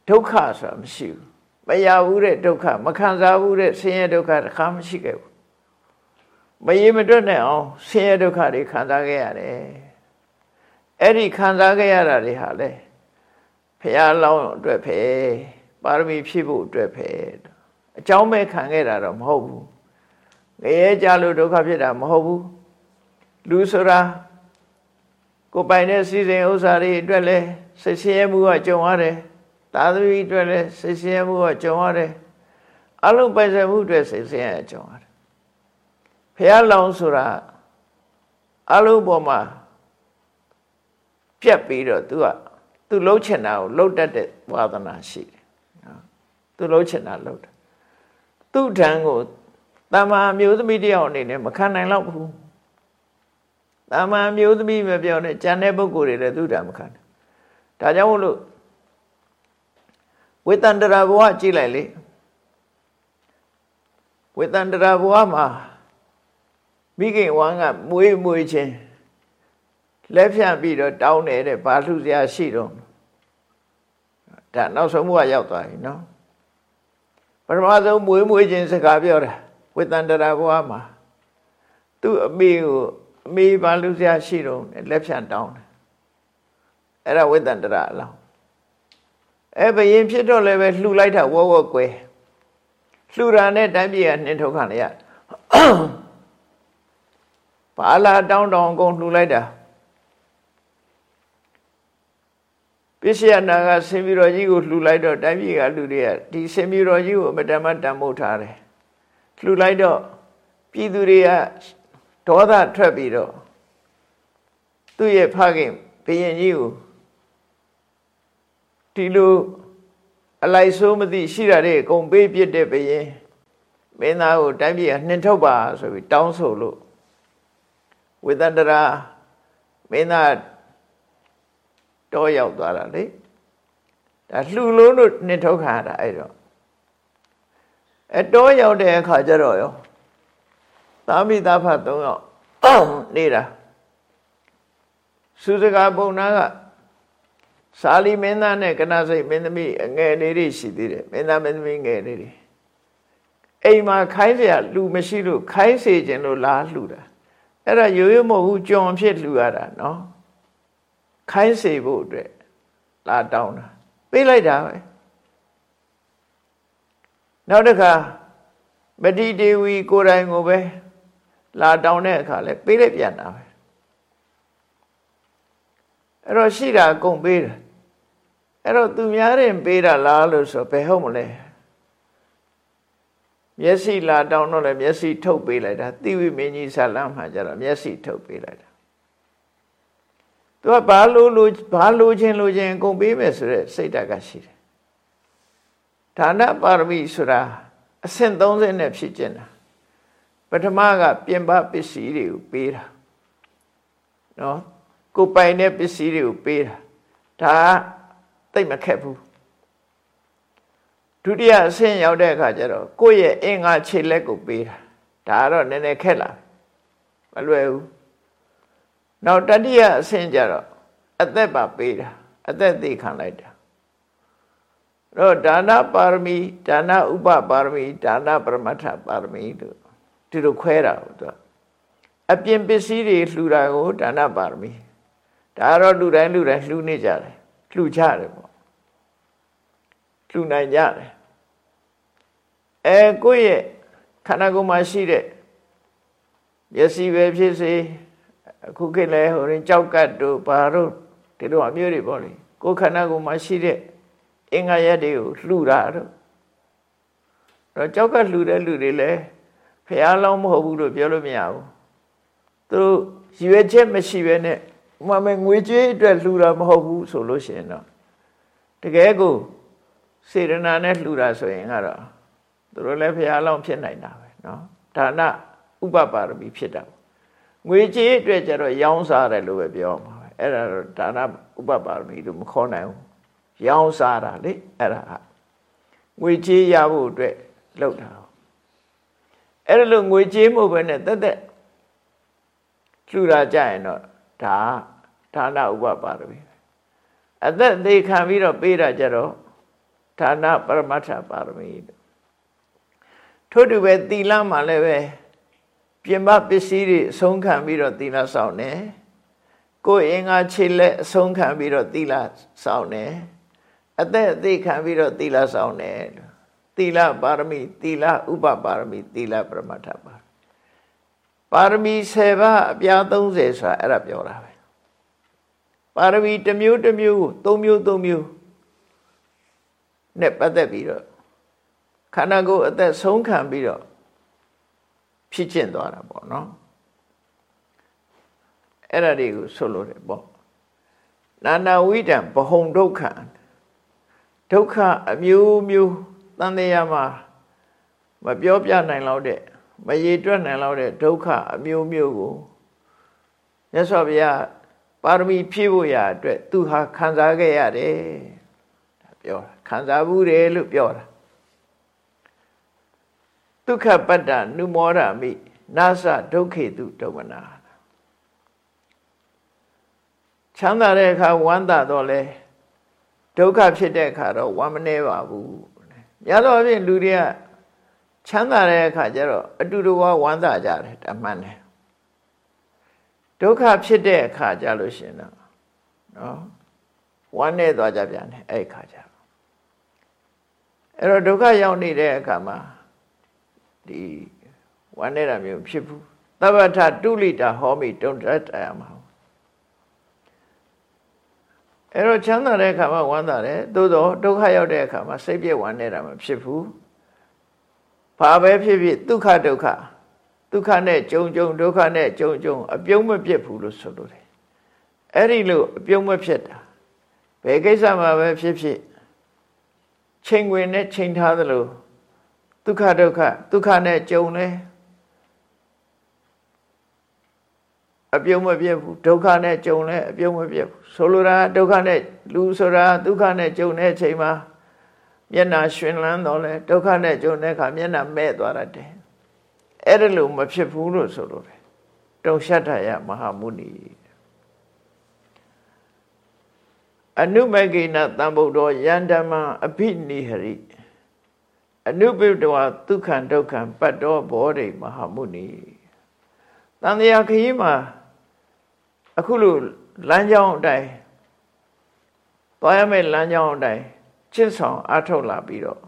ဒုက္ခဆိုတာမရှိဘူးမရဘူးတဲ့ဒုက္ခမခံစားဘူးတဲ့ဆင်းရဲဒုက္ခတစ်ခါမရှိခဲ့ဘူးမရေမတွက်နဲ့အောင်ဆင်းရဲဒုက္ခတွေခံစားခဲ့ရတယ်အဲ့ဒီခံစားခဲ့ရတာတွေဟာလေဖះလောင်းအတွက်ပဲပါရမီဖြည့်ဖို့အတွက်ပဲ အကြောင်းပဲခံခဲ့တာတော့မဟုတ်ဘူးငရဲကြလို့ဒုက္ခဖြစ်တာမဟုတ်ဘူးလူဆိုတာကိုပိုင်တဲ့စီစဉ်ဥစ္စာတွေအတွက်လဲစိတ်ဆင်းရဲမှုကကြုံရတယ်သာသမီအတွက်လဲစိတ်ဆင်းရဲမှုကကြုံရတယ်အလုံးပိုင်ဆိုင်မှုအတွက်စိတ်ဆင်းရဲကြုံရတယ်ဖះလောင်းဆိုတာအလုံးပေါ်မှာပြက်ပြီးတော့ तू ကသူလှုပ်ချင်တာကိုလှုပ်တတ်တဲ့ဝါသနာရှိတယ်နော်သူလှုပ်ချင်တာလှုပ်တယ် သူ့ထံကိုတမ္မာမျိုးသမီးတယောက်အနေနဲ့မခံနိုင်တော့ဘူးတမ္မာမျိုးသမီးမပြောနဲ့ကြံတဲ့ပုဂ္ဂိုလ်တွေလည်းသူ့ထံမခံဘူးဒါကြောင့်မို့လို့ဝေတန္တရာဘဝကြည့်လိုက်လေဝေတန္တရာဘဝမှာမိခင်ဝမ်းကမွေးမွေးချင်းလက်ဖြန့်ပြီးတော့တောင်းနေတဲ့ဘာလှစရာရှိတော့ဒါနောက်ဆုံးဘုရားရောက်သွားပြီနော်ပထ မဆုံးမွေးမွေးခြင်းစကားပြောတာဝိတန္တရာဘုရားမှာသူ့အမေကိုအမေဘာလှစရာရှိတော့လက်ဖြန့်တောင်းတယ်အဲ့ဒါဝိတန္တရာအလောင်းအဲ့ဘယင်ဖြစ်တော့လည်းပဲလှူလိုက်တာဝေါဝေါကွယ်လှူတာနဲ့တိုင်းပြည်ကနှင်ထုတ်ခံရရတယ်ဘာလာတောင်းတောင်းအကုန်လှူလိုက်တာ ပစ္စယနာကဆင်ပြီးတော်ကြီးကိုလှူလိုက်တော့တိုင်းပြည်ကလူတွေကဒီဆင်ပြီးတော်ကြီးကိုအမတမတန်မို့ထားတယ်လှူလိုက်တော့ပြည်သူတွေကဒေါသထွက်ပြီးတော့သူ့ရဲ့ဖခင်ဘုရင်ကြီးကိုဒီလိုအလိုက်ဆိုးမသိရှိတာတွေအကုန်ပေးပြစ်တဲ့ဘုရင်မင်းသားကိုတိုင်းပြည်ကနှင်ထုတ်ပါဆိုပြီးတောင်းဆိုလို့ဝေဒန္တရာမင်းသား တောရောက်သွားတာလေဒါလှူလုံးတို့နှင်ထုတ်ခါတာအဲ့တော့အတောရောက်တဲ့အခါကျတော့ရောသာမိသားဖတ်၃ယောက်နေတာစုစကားပုံနာကစာလီမင်းသားနဲ့ကနစိတ်မင်းသမီးအငယ်လေးတွေရှိသေးတယ်မင်းသားမင်းသမီးငယ်လေးတွေအိမ်မှာခိုင်းเสียလူမရှိလို့ခိုင်းစေခြင်းလို့လာလှူတာအဲ့ဒါရိုးရိုးမဟုတ်ဘူးကြုံဖြစ်လှူရတာနော် ခိုင်းစေဖို့အတွက်လာတောင်းတာပေးလိုက်တာပဲနောက်တစ်ခါမတိဒေဝီကိုယ်တိုင်ကိုပဲလာတောင်းတဲ့အခါလဲပေးလိုက်ပြန်တာပဲအဲ့တော့ရှိတာအကုန်ပေးတယ်အဲ့တော့သူများရင်ပေးတာလားလို့ဆိုဘယ်ဟုတ်မလဲမျက်စိလာတောင်းတော့လည်းမျက်စိထုတ်ပေးလိုက်တာတိဝိမင်းကြီးဇာလမ်းမှာကျတော့မျက်စိထုတ်ပေးလိုက်တာ သူကဘာလို့လို့ဘာလို့ချင်းလို့ချင်းအကုန်ပေးမယ်ဆိုတဲ့စိတ်ဓာတ်ကရှိတယ်ဒါနပါရမီဆိုတာအဆင့်30နဲ့ဖြစ်ကျင်တာပထမကပြင်ပပစ္စည်းတွေကိုပေးတာနော်ကိုပိုင်တဲ့ပစ္စည်းတွေကိုပေးတာဒါတိတ်မခက်ဘူးဒုတိယအဆင့်ရောက်တဲ့အခါကျတော့ကိုယ့်ရဲ့အင်္ဂါခြေလက်ကိုပေးတာဒါကတော့နည်းနည်းခက်လာမလွယ်ဘူး နောက်တတိယအဆင့်ကျတော့အသက်ပါပေးတာအသက်သိခံလိုက်တာတော့ဒါနပါရမီဒါနဥပပါရမီဒါနပရမတ္ထပါရမီတို့ဒီလိုခွဲတာဟုတ်တော့အပြင်ပစ္စည်းတွေလှူတာကိုဒါနပါရမီဒါကတော့လူတိုင်းလူတိုင်းလှူနေကြတယ်လှူကြတယ်ပေါ့လှူနိုင်ကြတယ်အဲကိုယ့်ရဲ့ခန္ဓာကိုယ်မှာရှိတဲ့မျက်စိပဲဖြစ်စေ အခုခေတ်လဲဟိုရင်ကြောက်ကတ်တို့ဘာတို့ဒီလိုအမျိုးတွေပေါ့လေကိုယ်ခန္ဓာကိုယ်မှာရှိတဲ့အင်္ဂါရက်တွေကိုလှူတာတို့တော့ကြောက်ကလှူတဲ့လူတွေလည်းဖះလောင်းမဟုတ်ဘူးလို့ပြောလို့မရဘူးသူတို့ရွယ်ချက်မရှိဘဲနဲ့ဥမာမဲ့ငွေကြေးအတွက်လှူတာမဟုတ်ဘူးဆိုလို့ရှိရင်တော့တကယ်ကိုစေရနာနဲ့လှူတာဆိုရင်ကတော့သူတို့လည်းဖះလောင်းဖြစ်နိုင်တာပဲเนาะဒါနဥပပါရမီဖြစ်တာ ငွေကြေးအတွက်ကျတော့ရောင်းစားတယ်လို့ပဲပြောမှာပဲအဲ့ဒါတော့ဒါနဥပပါရမီလို့မခေါ်နိုင်ဘူးရောင်းစားတာလေအဲ့ဒါကငွေကြေးရဖို့အတွက်လုပ်တာအဲ့ဒါလို့ငွေကြေးမဟုတ်ဘဲနဲ့တက်တက်လှူတာကြရင်တော့ဒါဒါနဥပပါရမီအသက်သေးခံပြီးတော့ပေးတာကြတော့ဒါနပရမတ္ထပါရမီထို့တူပဲသီလမှာလည်းပဲ ပြင်ပပစ္စည်းတွေအဆုံးခံပြီးတော့သီလဆောင်တယ်ကိုယ်အင်္ဂါခြေလက်အဆုံးခံပြီးတော့သီလဆောင်တယ်အသက်အသေးခံပြီးတော့သီလဆောင်တယ်သီလပါရမီသီလဥပပါရမီသီလပရမတ္ထပါပါရမီ10ပါးအပြား30ဆိုတာအဲ့ဒါပြောတာပဲပါရမီတစ်မျိုးတစ်မျိုးသုံးမျိုးသုံးမျိုးနဲ့ပတ်သက်ပြီးတော့ခန္ဓာကိုယ်အသက်ဆုံးခံပြီးတော့ ဖြစ်ကျင့်သွားတာပေါ့နော်အဲ့ဒါတွေကိုဆိုလို့တယ်ပေါ့နာနာဝိတံဘဟုံဒုက္ခဒုက္ခအမျိုးမျိုးတန်တရားမှာမပြောပြနိုင်တော့တဲ့မရေတွက်နိုင်တော့တဲ့ဒုက္ခအမျိုးမျိုးကိုမြတ်စွာဘုရားပါရမီဖြည့်ဖို့ရအတွက်သူဟာခံစားခဲ့ရတယ်ဒါပြောတာခံစားဘူးတယ်လို့ပြောတာဒု က္ခပတ္တနုမောရမိနာသဒုက္ခေတုဒုမနာချမ်းသာတဲ့အခါဝမ်းသာတော့လဲဒုက္ခဖြစ်တဲ့အခါတော့ဝမ်းမနေပါဘူး။များသောအားဖြင့်လူတွေကချမ်းသာတဲ့အခါကျတော့အတူတူဝမ်းသာကြတယ်တမှန်တယ်။ဒုက္ခဖြစ်တဲ့အခါကျလို့ရှင်တော့နော်ဝမ်းနေသွားကြပြန်တယ်အဲ့ခါကျအဲ့တော့ဒုက္ခရောက်နေတဲ့အခါမှာ ဒီဝမ်းနေတာမျိုးဖြစ်ဘူးသဗ္ဗထတုလိတာဟောမိတုံတတ်တရမှာအဲ့တော့ချမ်းသာတဲ့အခါမှာဝမ်းသာတယ်သို့တော့ဒုက္ခရောက်တဲ့အခါမှာစိတ်ပြည့်ဝမ်းနေတာမဖြစ်ဘူးဘာပဲဖြစ်ဖြစ်ဒုက္ခဒုက္ခဒုက္ခနဲ့ကြုံကြုံဒုက္ခနဲ့ကြုံကြုံအပြုံးမပြစ်ဘူးလို့ဆိုလိုတယ်အဲ့ဒီလိုအပြုံးမဖြစ်တာဘယ်ကိစ္စမှာပဲဖြစ်ဖြစ်ချိန်ဝင်နဲ့ချိန်ထားသလို ဒုက္ခဒုက္ခဒုက္ခနဲ့ကြုံလဲအပြုံးမပြတ်ဘူးဒုက္ခနဲ့ကြုံလဲအပြုံးမပြတ်ဘူးဆိုလိုတာဒုက္ခနဲ့လူဆိုတာဒုက္ခနဲ့ကြုံတဲ့အချိန်မှာမျက်နာရှင်လန်းတော့လဲဒုက္ခနဲ့ကြုံတဲ့အခါမျက်နာမဲ့သွားတယ်အဲ့ဒါလို့မဖြစ်ဘူးလို့ဆိုလိုတယ်တုံရှတ္ထယမဟာမုနီအနုမဂိနတံဗုဒ္ဓယန္တမအဘိနိဟရိ အနုပိတဝဒုက္ခံဒုက္ခံပတ္တောဘောဓိမဟာမုနီတန်တရားခရီးမှာအခုလိုလမ်းကြောင်းအတိုင်းသွားရမယ့်လမ်းကြောင်းအတိုင်းချစ်ဆောင်အထုတ်လာပြီးတော့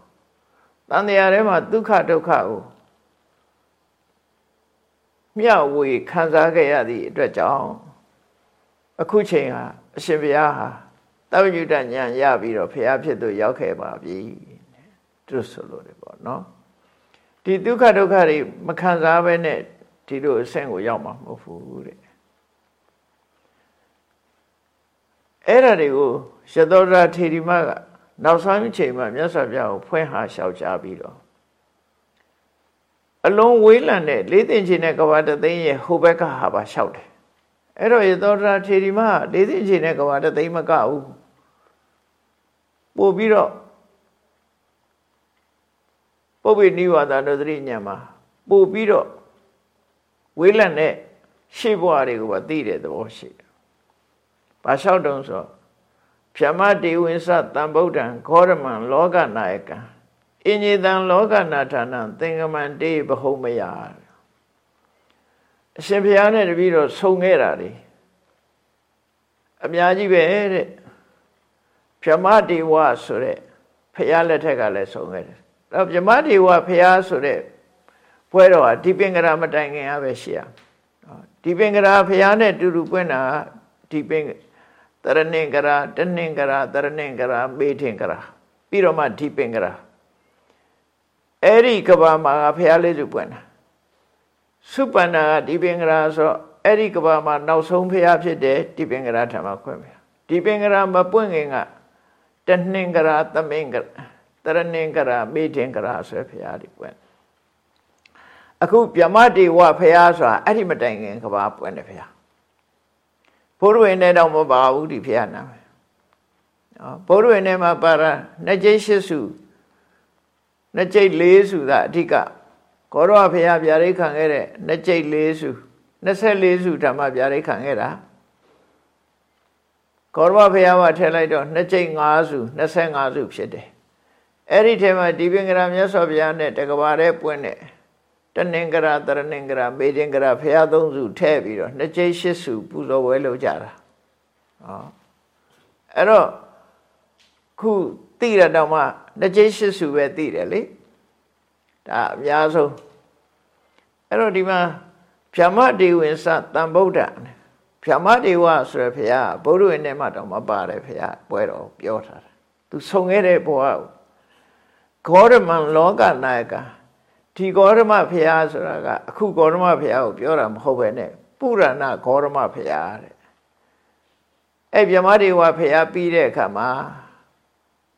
တန်တရားထဲမှာဒုက္ခဒုက္ခကိုမျှဝေခံစားခဲ့ရသည့်အတွက်ကြောင့်အခုချိန်ဟာအရှင်ဘုရားဟာတပ္ပညုတဉာဏ်ရပြီးတော့ဘုရားဖြစ်သူရောက်ခဲ့ပါပြီ သူဆိုလို့တယ်ပေါ့နော်ဒီဒုက္ခဒုက္ခတွေမခံစားဘဲနဲ့ဒီလိုအဆင့်ကိုရောက်မှာမဟုတ်ဘူးတဲ့အဲ့ဒါတွေကိုရသောဒရာထေရီမကနောက်ဆုံးချိန်မှာမြတ်စွာဘုရားကိုဖွင့်ဟာလျှောက်ချပြီးတော့အလုံးဝေးလံတဲ့လေးသိင်ချင်းနဲ့ကဘာတသိန်းရဲ့ဟိုဘက်ကဟာပါလျှောက်တယ်အဲ့တော့ရသောဒရာထေရီမကလေးသိင်ချင်းနဲ့ကဘာတသိန်းမကဘူးပို့ပြီးတော့ ပုပ္ပိနိဝါဒနသတိဉာဏ်မှာပို့ပြီးတော့ဝေးလံတဲ့ရှေ့ဘဝတွေကိုပါသိတဲ့သဘောရှိတယ်။ဘာလျှောက်တုံးဆိုဖြမတေဝိသတံဗုဒ္ဓံခောရမံလောကနာယကံအင်ညေတံလောကနာဌာနံသင်္ကမံတေဘဟုမယအရှင်ဘုရားနဲ့တပည့်တော်ဆုံခဲ့တာလေအများကြီးပဲတဲ့ဖြမတေဝဆိုတဲ့ဘုရားလက်ထက်ကလည်းဆုံခဲ့တယ်။ တော့ဖြမတေဝဘုရားဆိုတဲ့ပွဲတော်ဟာဒီပင်ကရာမတိုင်ခင်အပဲရှိရဒီပင်ကရာဖះနဲ့တူတူပွင့်တာဒီပင်တရဏင်္ကရာတနှင်္ကရာတရဏင်္ကရာမေထင်္ကရာပြီးတော့မှဒီပင်ကရာအဲ့ဒီကဘာမှာဖះလေးစုပွင့်တာစုပန္နာကဒီပင်ကရာဆိုအဲ့ဒီကဘာမှာနောက်ဆုံးဖះဖြစ်တဲ့ဒီပင်ကရာထံမှာခွင့်ပြဒီပင်ကရာမပွင့်ခင်ကတနှင်္ကရာသမင်္ကရာ တရဏင်္ကရာမေထင်္ကရာဆိုဖះဒီပွင့်အခုဗြဟ္မတေဝဖះဆိုတာအဲ့ဒီမတိုင်ခင်ကဘာပွင့်တယ်ဖះဘုရဝိနဲ့တော့မပါဘူးဒီဖះနာမယ်နော်ဘုရဝိနဲ့မှာပါတာနှစ်ကျိတ်ရှစ်စုနှစ်ကျိတ်လေးစုသာအဓိကကောရဝဖះဗျာဒိတ်ခံခဲ့တဲ့နှစ်ကျိတ်လေးစု24စုဓမ္မဗျာဒိတ်ခံခဲ့တာကောရဝဖះမှာထည့်လိုက်တော့နှစ်ကျိတ်5စု25စုဖြစ်တယ် အဲ့ဒီထဲမှာဒီပင်္ဂရာမြတ်စွာဘုရားနဲ့တကဘာတဲ့ပွင့်တဲ့တနင်္ဂရတရနင်္ဂရမေတင်္ဂရဖရာသုံးစုထည့်ပြီးတော့နှစ်ကျိရှစ်စုပူဇော်ပွဲလုပ်ကြတာဟောအဲ့တော့ခုသိရတော့မှနှစ်ကျိရှစ်စုပဲသိတယ်လေဒါအများဆုံးအဲ့တော့ဒီမှာဗျမဒေဝင်စတန်ဗုဒ္ဓဗျမဒေဝဆိုရဖရာဘုရားဝင်ထဲမှာတော့မပါတယ်ဖရာပွဲတော်ပြောထားတာသူဆုံခဲ့တဲ့ဘဝကို ဂေါရမန်လောကနာယကဒီဂေါရမဖရာဆိုတာကအခုဂေါရမဖရာကိုပြောတာမဟုတ်ပဲနဲ့ပုရဏဂေါရမဖရာတဲ့အဲ့မြမဒေဝဖရာပြီးတဲ့အခါမှာ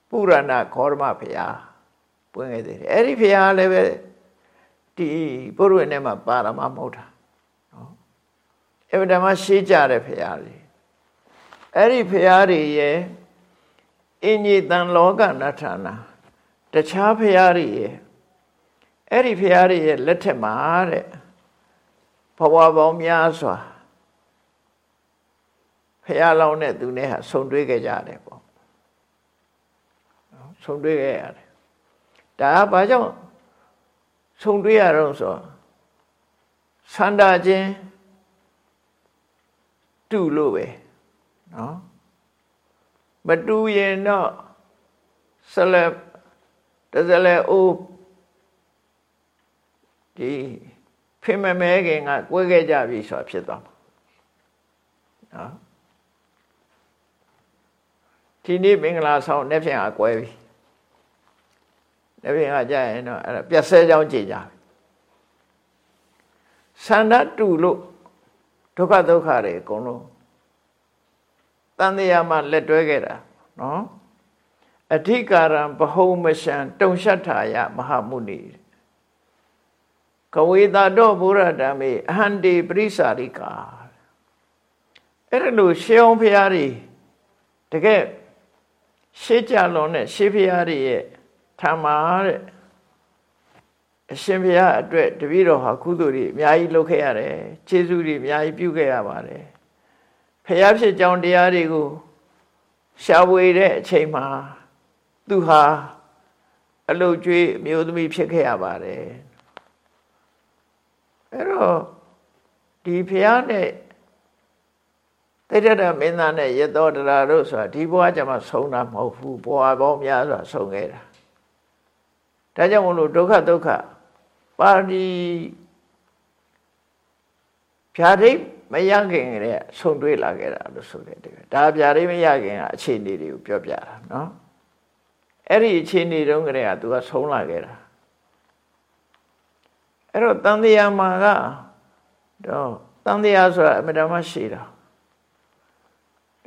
ပုရဏဂေါရမဖရာပွင့်ခဲ့သေးတယ်အဲ့ဒီဖရာလည်းပဲဒီပုရိနဲ့မှာပါရမမဟုတ်တာနော်အဲ့ဒါမှရှေးကြတဲ့ဖရာတွေအဲ့ဒီဖရာတွေရဲ့အင်ကြီးတန်လောကနထာနာ တခြားဖရာတွေရဲ့အဲ့ဒီဖရာတွေရဲ့လက်ထက်မှာတဲ့ဘဝပေါင်းများစွာဖရာလောင်းနဲ့သူနဲ့ဟာဆုံတွေ့ခဲ့ကြတယ်ပေါ့ဆုံတွေ့ခဲ့ရတယ်ဒါကဘာကြောင့်ဆုံတွေ့ရတော့ဆိုဆန္ဒချင်းတူလို့ပဲနော်မတူရင်တော့ဆက်လက် တစလဲအိုးဒီဖေမမဲခင်ကကွဲခဲ့ကြပြီဆိုတာဖြစ်သွားမှာနော်ဒီနေ့မင်္ဂလာဆောင်နေ့ဖြင့်အကွဲပြီနေ့ဖြင့်ကကြာရင်တော့အဲ့ဒါပြက်ဆဲကြောင်းကြည်ကြပြီဆန္ဒတူလို့ဒုက္ခဒုက္ခတွေအကုန်လုံးတန်တရားမှလက်တွဲခဲ့တာနော် အဓိကာရံဘဟုမရှံတုံရှတ်ထာယမဟာမုနိကဝေတာတော့ဘုရဓမ္မေအဟန္တိပရိစာရိကာအဲ့ဒါလို့ရှေးအောင်ဖရာတွေတကယ်ရှေးကြလွန်တဲ့ရှေးဖရာတွေရဲ့ထာမာတဲ့အရှင်ဘုရားအတွက်တပည့်တော်ဟာကုသိုလ်တွေအများကြီးလုပ်ခဲ့ရတယ်ခြေဆုတွေအများကြီးပြုခဲ့ရပါတယ်ဖရာဖြစ်ကြောင်းတရားတွေကိုရှားဝေတဲ့အချိန်မှာ သူဟာအလုတ်ကျွေးအမျိုးသမီးဖြစ်ခဲ့ရပါတယ်အဲ့တော့ဒီဖះနဲ့တိတ္တမင်းသားနဲ့ရသောတရာတို့ဆိုတာဒီဘဝကျမှဆုံးတာမဟုတ်ဘူးဘဝပေါင်းများစွာဆုံးခဲ့တာဒါကြောင့်မလို့ဒုက္ခဒုက္ခပါတိဖြာဒိတ်မရခင်ကလေးဆုံးတွေးလာခဲ့တာလို့ဆိုတယ်တကယ်ဒါဖြာဒိတ်မရခင်ကအခြေအနေတွေကိုပြောပြတာနော် အဲ့ဒီအခြေအနေတုန်းကလေးကသူကဆုံးလာခဲ့တာအဲ့တော့တန်တရားမှာကတော့တန်တရားဆိုတာအမြဲတမ်းရှိတာ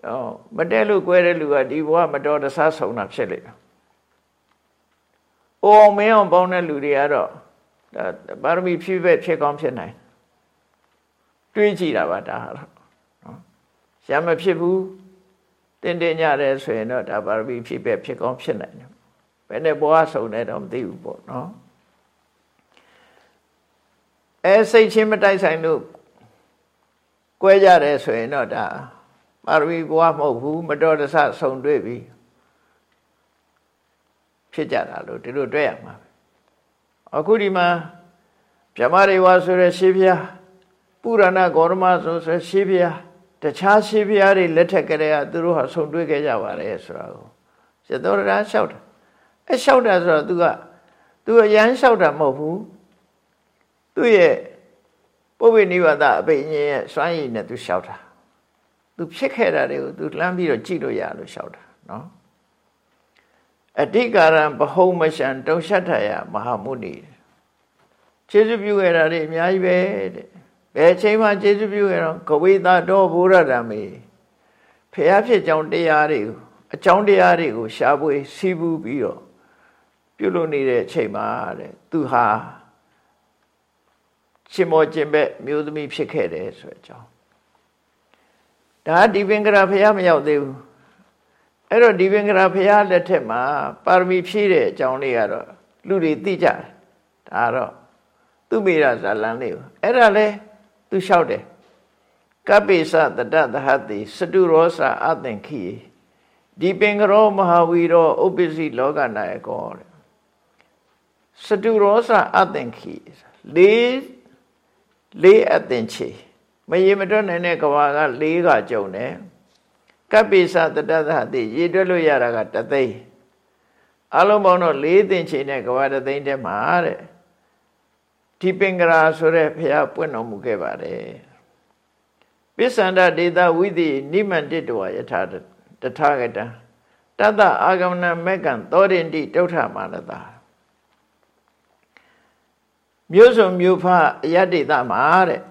တော့မတက်လို့꿰တဲ့လူကဒီဘဝမတော်တဆဆုံးတာဖြစ်လိမ့်မယ်။အိုအောင်မင်းအောင်ပေါင်းတဲ့လူတွေကတော့ဒါပါရမီဖြည့်ပဲဖြစ်ကောင်းဖြစ်နိုင်တွေးကြည့်တာပါဒါဟာနော်။ရမဖြစ်ဘူး တင်တင်ကြတယ်ဆိုရင်တော့ဒါပါရမီဖြည့်ပဲဖြစ်ကောင်းဖြစ်နိုင်တယ်။ဘယ်နဲ့ဘဝဆုံးတယ်တော့မသိဘူးပေါ့နော်။အဲစိတ်ချင်းမတိုက်ဆိုင်လို့꿰ကြတယ်ဆိုရင်တော့ဒါပါရမီဘဝမဟုတ်ဘူးမတော်တဆဆုံတွေ့ပြီဖြစ်ကြတာလို့ဒီလိုတွေ့ရမှာအခုဒီမှာဗြဟ္မရေဝါဆိုတဲ့ရှေးဖျားပုရဏဂေါရမဆိုဆိုရှေးဖျား တခြားရှေးဖျားတွေလက်ထက်ကလေးကသူတို့ဟာဆုံတွေ့ခဲ့ကြပါတယ်ဆိုတာကိုရသောရလျှောက်တာအဲလျှောက်တာဆိုတော့ तू က तू အရန်လျှောက်တာမဟုတ်ဘူးသူ့ရဲ့ပုဗ္ဗေနိဗ္ဗာဒအပိညာရဲ့စွမ်းရည်နဲ့ तू လျှောက်တာ तू ဖြစ်ခဲ့တာတွေကို तू လှမ်းပြီးတော့ကြည့်လို့ရလို့လျှောက်တာနော်အတိကာရံဘဟုမရှံတုံရှတ်ထယမဟာမုနိခြေစွပြုခဲ့တာတွေအများကြီးပဲတဲ့ ဘယ်ချိန်မှခြေစွပြုခဲ့တော့ကဝေတာတော်ဘုရဓမ္မေဖျားဖြစ်ကြောင်းတရားတွေကိုအကြောင်းတရားတွေကိုရှားပွေစီးပူးပြီးတော့ပြုလုပ်နေတဲ့အချိန်မှာတဲ့သူဟာရှင်မောကျင်ဘက်မျိုးသမီးဖြစ်ခဲ့တယ်ဆိုတဲ့အကြောင်းဒါဒီပင်္ဂရာဖျားမရောက်သေးဘူးအဲ့တော့ဒီပင်္ဂရာဖျားလက်ထက်မှာပါရမီဖြည့်တဲ့အကြောင်းလေးကတော့လူတွေသိကြတယ်ဒါတော့သူမိရဇာလန်လေးကိုအဲ့ဒါလဲ သူလျှောက်တယ်ကပိစတတသဟတိစတုရောစာအသင်ခိဒီပင်ကရောမဟာဝီရောဥပ္ပစီလောကနာယကောတဲ့စတုရောစာအသင်ခိလေးလေးအသင်ချေမရေမတွက်နိုင်တဲ့ကဘာကလေးကကြုံတယ်ကပ္ပိစတတသတိရေတွက်လို့ရတာကတသိန်းအလုံးပေါင်းတော့၄သင်ချေနဲ့ကဘာတသိန်းတည်းမှာတဲ့ ဒီပင်ကရာဆိုတဲ့ဘုရားပွင့်တော်မူခဲ့ပါတယ်ပိစ္ဆန္ဒဒေတာဝိသိနိမန္တိတဝယထာတထာဂတံတတအာဂမနမက္ကံသောရင်တိတုဋ္ဌမာနတာမျိုးစုံမျိုးဖအယတ္တိတမှာတဲ့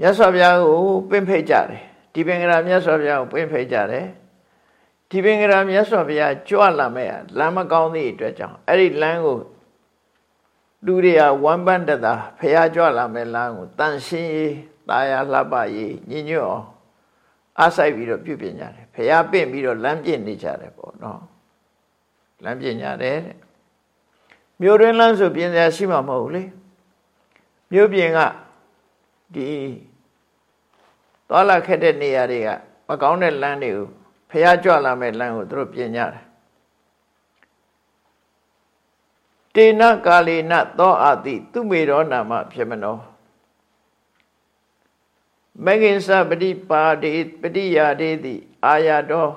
မြတ်စွာဘုရားကိုပင့်ဖိတ်ကြတယ်ဒီပင်ကရာမြတ်စွာဘုရားကိုပင့်ဖိတ်ကြတယ်ဒီပင်ကရာမြတ်စွာบုရားကြွလာမဲ့လမ်းမကောင်းသည့်အတွက်ကြောင့်အဲ့ဒီလမ်းကို လူတွေကဝမ်းပန်းတသာဖះကြွလာမဲ့လမ်းကိုတန်ရှင်းရေးတာယာလှပရေးညညွတ်အောင်အားစိုက်ပြီးတော့ပြုပြင်ကြတယ်ဖះပင့်ပြီးတော့လမ်းပြင့်နေကြတယ်ပေါ့နော်လမ်းပြင့်ကြတယ်မြို့တွင်လမ်းဆိုပြင်စရာရှိမှာမဟုတ်လေမြို့ပြင်ကဒီသွားလာခဲ့တဲ့နေရာတွေကမကောင်းတဲ့လမ်းတွေကိုဖះကြွလာမဲ့လမ်းကိုသူတို့ပြင်ကြတယ် တေနကာလေနသောအတိသူမေရောနာမဖြစ်မနောမဂ္ဂင်္စပฏิပါတိပฏิယာတိတိအာယတော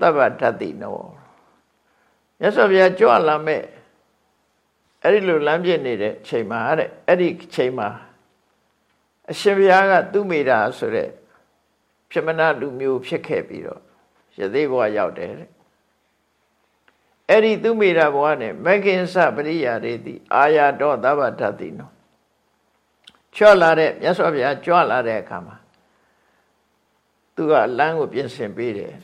သဗ္ဗတတိနောမြတ်စွာဘုရားကြွလာမဲ့အအဲ့ဒီလိုလမ်းပြနေတဲ့ချိန်မှာတဲ့အဲ့ဒီချိန်မှာအရှင်ဘုရားကသူမိတာဆိုတဲ့ပြမနာလူမျိုးဖြစ်ခဲ့ပြီးတော့ရသေးဘဝရောက်တယ်တဲ့ အဲ့ဒီသူမိတာဘဝနဲ့မဂ္ဂင်္စပရိယာရေတိအာယာတော့သဗ္ဗတတိနောချော့လာတဲ့မြတ်စွာဘုရားကြွလာတဲ့အခါမှာသူကလမ်းကိုပြင်ဆင်ပေးတယ်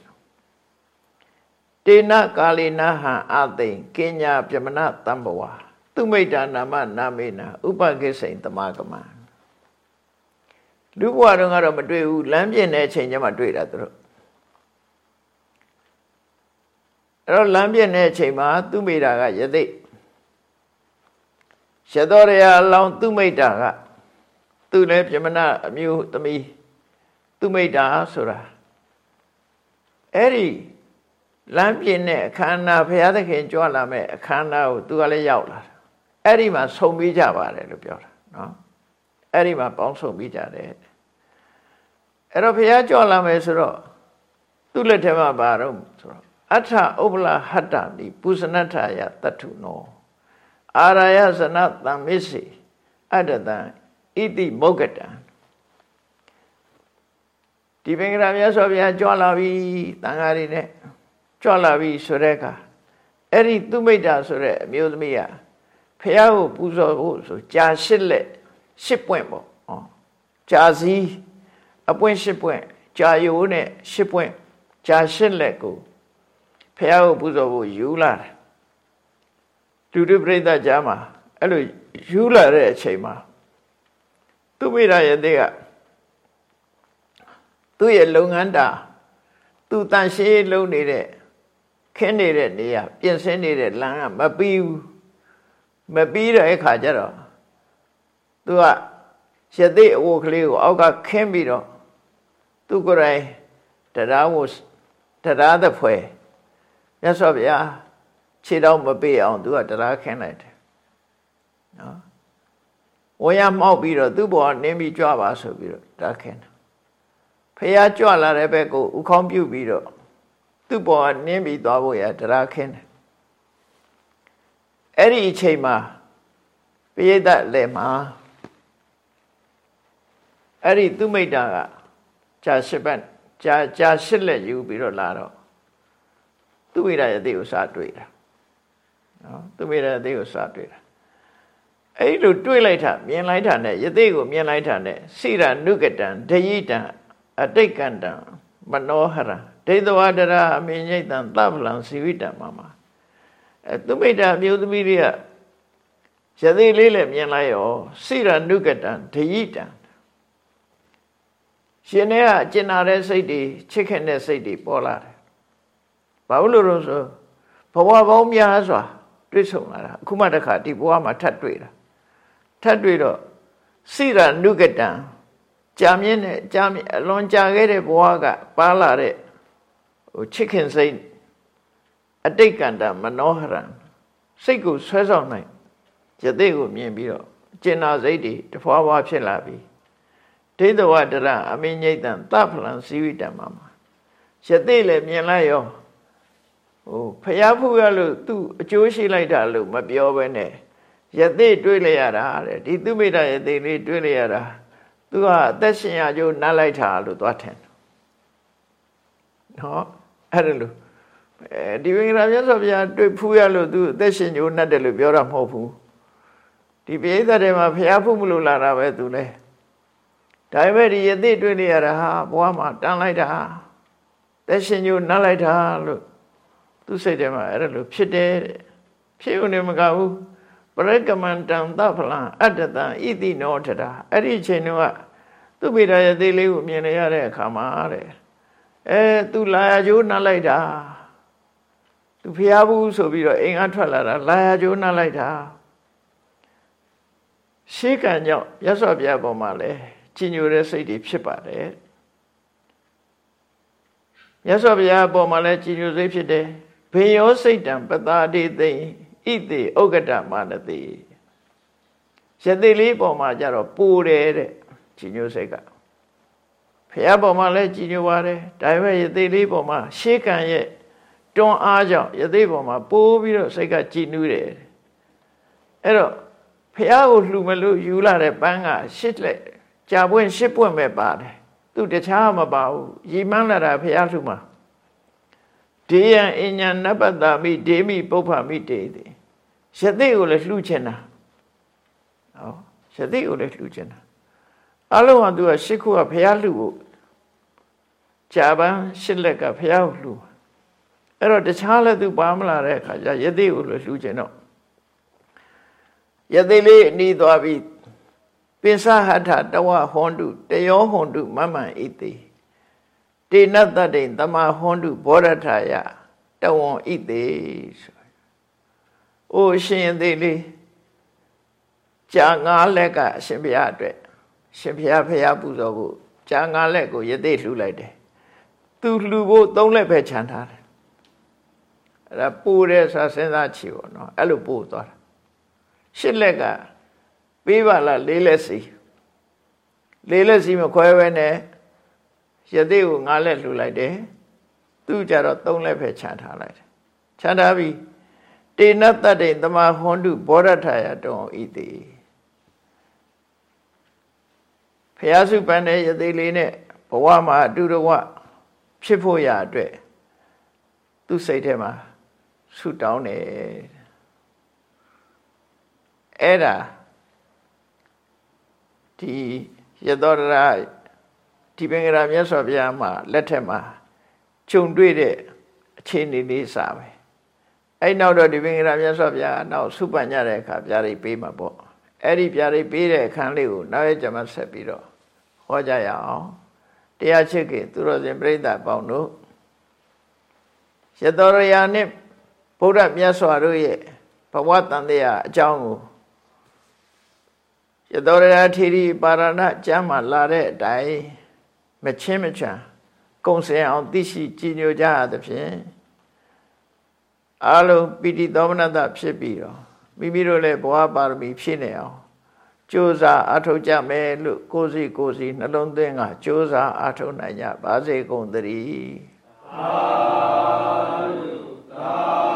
တေနကာလိနာဟံအသိင်ကညာပြမနာတံဘဝသူမိတ်တာနာမနာမေနာဥပကိစိန်တမကမလူဘဝတုန်းကတော့မတွေ့ဘူးလမ်းပြင်တဲ့အချိန်ကျမှတွေ့တာသူတို့ အဲ့တော့လမ်းပြင်တဲ့အချိန်မှာသူမိတာကယသိရသောရယအလောင်းသူမိတာကသူလည်းပြမနာအမျိုးသမီးသူမိတာဆိုတာအဲ့ဒီလမ်းပြင်တဲ့အခမ်းအနားဘုရားသခင်ကြွလာမဲ့အခမ်းအနားကိုသူကလည်းရောက်လာတာအဲ့ဒီမှာဆုံပြီးကြပါတယ်လို့ပြောတာနော်အဲ့ဒီမှာပေါင်းဆုံပြီးကြတယ်အဲ့တော့ဘုရားကြွလာမယ်ဆိုတော့သူ့လက်ထဲမှာပါတော့ဆိုတော့ အထဥပလာဟတ္တတိပုစနထယတတ္ထုနောအာရယဇနတံမစ္စေအတ္တတံဣတိမုဂ္ဂတံဒီပင်ကရာမြတ်စွာဘုရားကြွလာပြီတန်ဃာတွေနဲ့ကြွလာပြီဆိုတဲ့အခါအဲ့ဒီသူမိတ်တာဆိုတဲ့အမျိုးသမီးကဖះကိုပူဇော်ဖို့ဆိုကြာရှစ်လက်ရှစ်ပွင့်ပေါ့ဟောကြာစီအပွင့်ရှစ်ပွင့်ကြာယိုးနဲ့ရှစ်ပွင့်ကြာရှစ်လက်ကို ဖះကိုပူဇော်ဖို့ယူလာတယ်ဒုတိပရိသတ်ကြားမှာအဲ့လိုယူလာတဲ့အချိန်မှာသူမိတာရဲ့တဲ့ကသူ့ရဲ့လုပ်ငန်းတာသူတန်ရှင်းလုံးနေတဲ့ခင်းနေတဲ့နေရာပြင်ဆင်နေတဲ့လမ်းကမပြီးဘူးမပြီးတဲ့အခါကျတော့သူကရသိအဝတ်ကလေးကိုအောက်ကခင်းပြီးတော့သူကိုယ်တိုင်တရားဝတရားသဖွယ် မြတ်စွာဘုရားခြေတော့မပေးအောင်သူကတရားခင်းလိုက်တယ်နော်ဝရမောက်ပြီးတော့သူ့ဘောနင်းပြီးကြွပါဆိုပြီးတော့တရားခင်းတယ်ဖះကြွလာတဲ့ဘက်ကိုဥခေါင်းပြုတ်ပြီးတော့သူ့ဘောကနင်းပြီးသွားဖို့ရတရားခင်းတယ်အဲ့ဒီအချိန်မှာပိယဒလည်းမှာအဲ့ဒီသူမိတ်တာကကြာရှစ်ပတ်ကြာကြာရှစ်လက်ယူပြီးတော့လာတော့ သူမိတ်တာရဲ့အသေးကိုစတွေ့တာနော်သူမိတ်တာရဲ့အသေးကိုစတွေ့တာအဲ့လိုတွေ့လိုက်တာမြင်လိုက်တာနဲ့ယသိကိုမြင်လိုက်တာနဲ့စိရနုကတံဒယိတံအတိတ်ကန္တံမနောဟရဒိဋ္ဌဝဒရာအမိညိတံသဗ္ဗလံစီဝိတံမမအဲသူမိတ်တာမျိုးသမီးတွေကယသိလေးလည်းမြင်လိုက်ရောစိရနုကတံဒယိတံရှင်တွေကကျင်နာတဲ့စိတ်တွေချစ်ခင်တဲ့စိတ်တွေပေါ်လာတယ် ဘာလို့လို့ဆိုဘဝပေါင်းများစွာတွေ့ဆုံလာတာအခုမှတခါဒီဘဝမှာထပ်တွေ့တာထပ်တွေ့တော့စိရနုကတံကြာမြင့်တဲ့ကြာမြင့်အလွန်ကြာခဲ့တဲ့ဘဝကပါလာတဲ့ဟိုချစ်ခင်စိတ်အတိတ်ကန္တမနောဟရံစိတ်ကိုဆွဲဆောင်နိုင်ယသိကိုမြင်ပြီးတော့ကျင်နာစိတ်တွေတဖွာဖွာဖြစ်လာပြီဒိဋ္ဌဝတရအမိညိတံသဖလံစီဝိတံမှာယသိလည်းမြင်လိုက်ရော ဟိုဖျားဖူးရလို့သူအကျိုးရှိလိုက်တာလို့မပြောဘဲနဲ့ယသိတွေးလိုက်ရတာတဲ့ဒီသူမိတ္တယသိလေးတွေးလိုက်ရတာသူကအသက်ရှင်ရကြိုးနတ်လိုက်တာလို့သွားထင်နော်အဲ့ဒါလို့အဲဒီဝိင္ဂရာမြတ်စွာဘုရားတွေ့ဖူးရလို့သူအသက်ရှင်ကြိုးနတ်တယ်လို့ပြောတာမဟုတ်ဘူးဒီပိဋကတ်ထဲမှာဘုရားဖူးမလို့လာတာပဲသူလဲဒါပေမဲ့ဒီယသိတွေ့နေရတာဟာဘဝမှာတန်းလိုက်တာသက်ရှင်ကြိုးနတ်လိုက်တာလို့ သူစိတ်ထဲမှာအဲ့ဒါလို့ဖြစ်တယ်တဲ့ဖြစ်ုံနဲ့မကဘူးပရကမန္တံသဖလံအတ္တတံဣတိနောထတာအဲ့ဒီအချိန်တုန်းကသူ့မိသားရဲ့သေးလေးကိုမြင်ရတဲ့အခါမှာတဲ့အဲသူလာရကြိုးနှက်လိုက်တာသူဖျားဘူးဆိုပြီးတော့အိမ်ကထွက်လာတာလာရကြိုးနှက်လိုက်တာရှေးကံကြောင့်ရသော်ပြပေါ်မှာလဲကြီးညိုတဲ့စိတ်တွေဖြစ်ပါတယ်ရသော်ဘုရားအပေါ်မှာလည်းကြီးညိုစိတ်ဖြစ်တယ် ဘေယောစိတ်တံပတာတိသိဣတိဥက္ကတမာနတိယသိလေးပေါ်မှာကြတော့ပူတယ်တဲ့ကြီးညိုစိတ်ကဖះပေါ်မှာလည်းကြီးညိုပါတယ်ဒါပေမဲ့ယသိလေးပေါ်မှာရှေးကံရဲ့တွန်းအားကြောင့်ယသိပေါ်မှာပိုးပြီးတော့စိတ်ကကြည်နူးတယ်အဲ့တော့ဖះကိုလှူမလို့ယူလာတဲ့ပန်းကရှစ်လက်ကြာပွင့်ရှစ်ပွင့်ပဲပါတယ်သူတခြားမပါဘူးရီမန်းလာတာဖះလှူမှာ ဒေယံအညာနပတ္တမိဒေမိပုပ္ပမိတေတိယသိကိုလည်းလှူချင်တာဟောယသိကိုလည်းလှူချင်တာအလုံးကသူကရှစ်ခုကဖះလှူဖို့ကြာပန်းရှစ်လက်ကဖះကိုလှူအဲ့တော့တခြားလည်းသူပါမလာတဲ့အခါကျယသိကိုလည်းလှူချင်တော့ယသိလေးအနီးသွားပြီးပိစဟထတဝဟွန်တုတယောဟွန်တုမမန်ဣတိ တေနတတ္တိတမဟွန်တုဘောရထာယတဝံဣတိဆိုအိုရှင်သေးလေးကြာငါးလက်ကအရှင်ဘုရားအတွက်ရှင်ဘုရားဖရာပူဇော်ဖို့ကြာငါးလက်ကိုယသိလှူလိုက်တယ်သူလှူဖို့သုံးလက်ပဲခြံထားတယ်အဲ့ဒါပူတယ်ဆိုတာစဉ်းစားချီပေါ့နော်အဲ့လိုပူသွားတာရှစ်လက်ကပေးပါလားလေးလက်စီလေးလက်စီမခွဲဘဲနဲ့ ရသေးကိုငါးလက်လှူလိုက်တယ်သူကြတော့သုံးလက်ပဲခြံထားလိုက်တယ်ခြံထားပြီးတေနတ္တေတမဟွန်တုဘောရထာယတောဤတိဖျားစုပန်းတဲ့ရသေးလေးနဲ့ဘဝမှာအတူတဝဖြစ်ဖို့ရအတွက်သူစိတ်ထဲမှာဆုတောင်းတယ်အဲ့ဒါဒီရသောရ ဒီပင်္ဂရာမြတ်စွာဘုရားမှာလက်ထက်မှာခြုံတွေ့တဲ့အခြေအနေလေးစာပဲအဲ့နောက်တော့ဒီပင်္ဂရာမြတ်စွာဘုရားနောက်ဆုပန်ကြတဲ့အခါပြားရိပ်ပေးမှာပေါ့အဲ့ဒီပြားရိပ်ပေးတဲ့အခန်းလေးကိုနောက်ရကြမှာဆက်ပြီးတော့ဟောကြရအောင်တရားချစ်ကေသူတော်စင်ပြိဿပေါင်းတို့ရသောရယာနဲ့ဗုဒ္ဓမြတ်စွာတို့ရဲ့ဘဝတန်တရားအကြောင်းကိုရသောရယာထေရီပါရဏကျမ်းမှာလာတဲ့အတိုင်း မချင်းမချံကုံစင်အောင်သိရှိကြည်ညိုကြရသဖြင့်အလုံးပိတိသောမနတဖြစ်ပြီးတော့မိမိတို့လည်းဘဝပါရမီဖြည့်နေအောင်ကြိုးစားအထောက်ကြမယ်လို့ကိုယ်စီကိုယ်စီနှလုံးသွင်းကကြိုးစားအထောက်နိုင်ကြပါစေကုန်သတည်းသာဓုသာ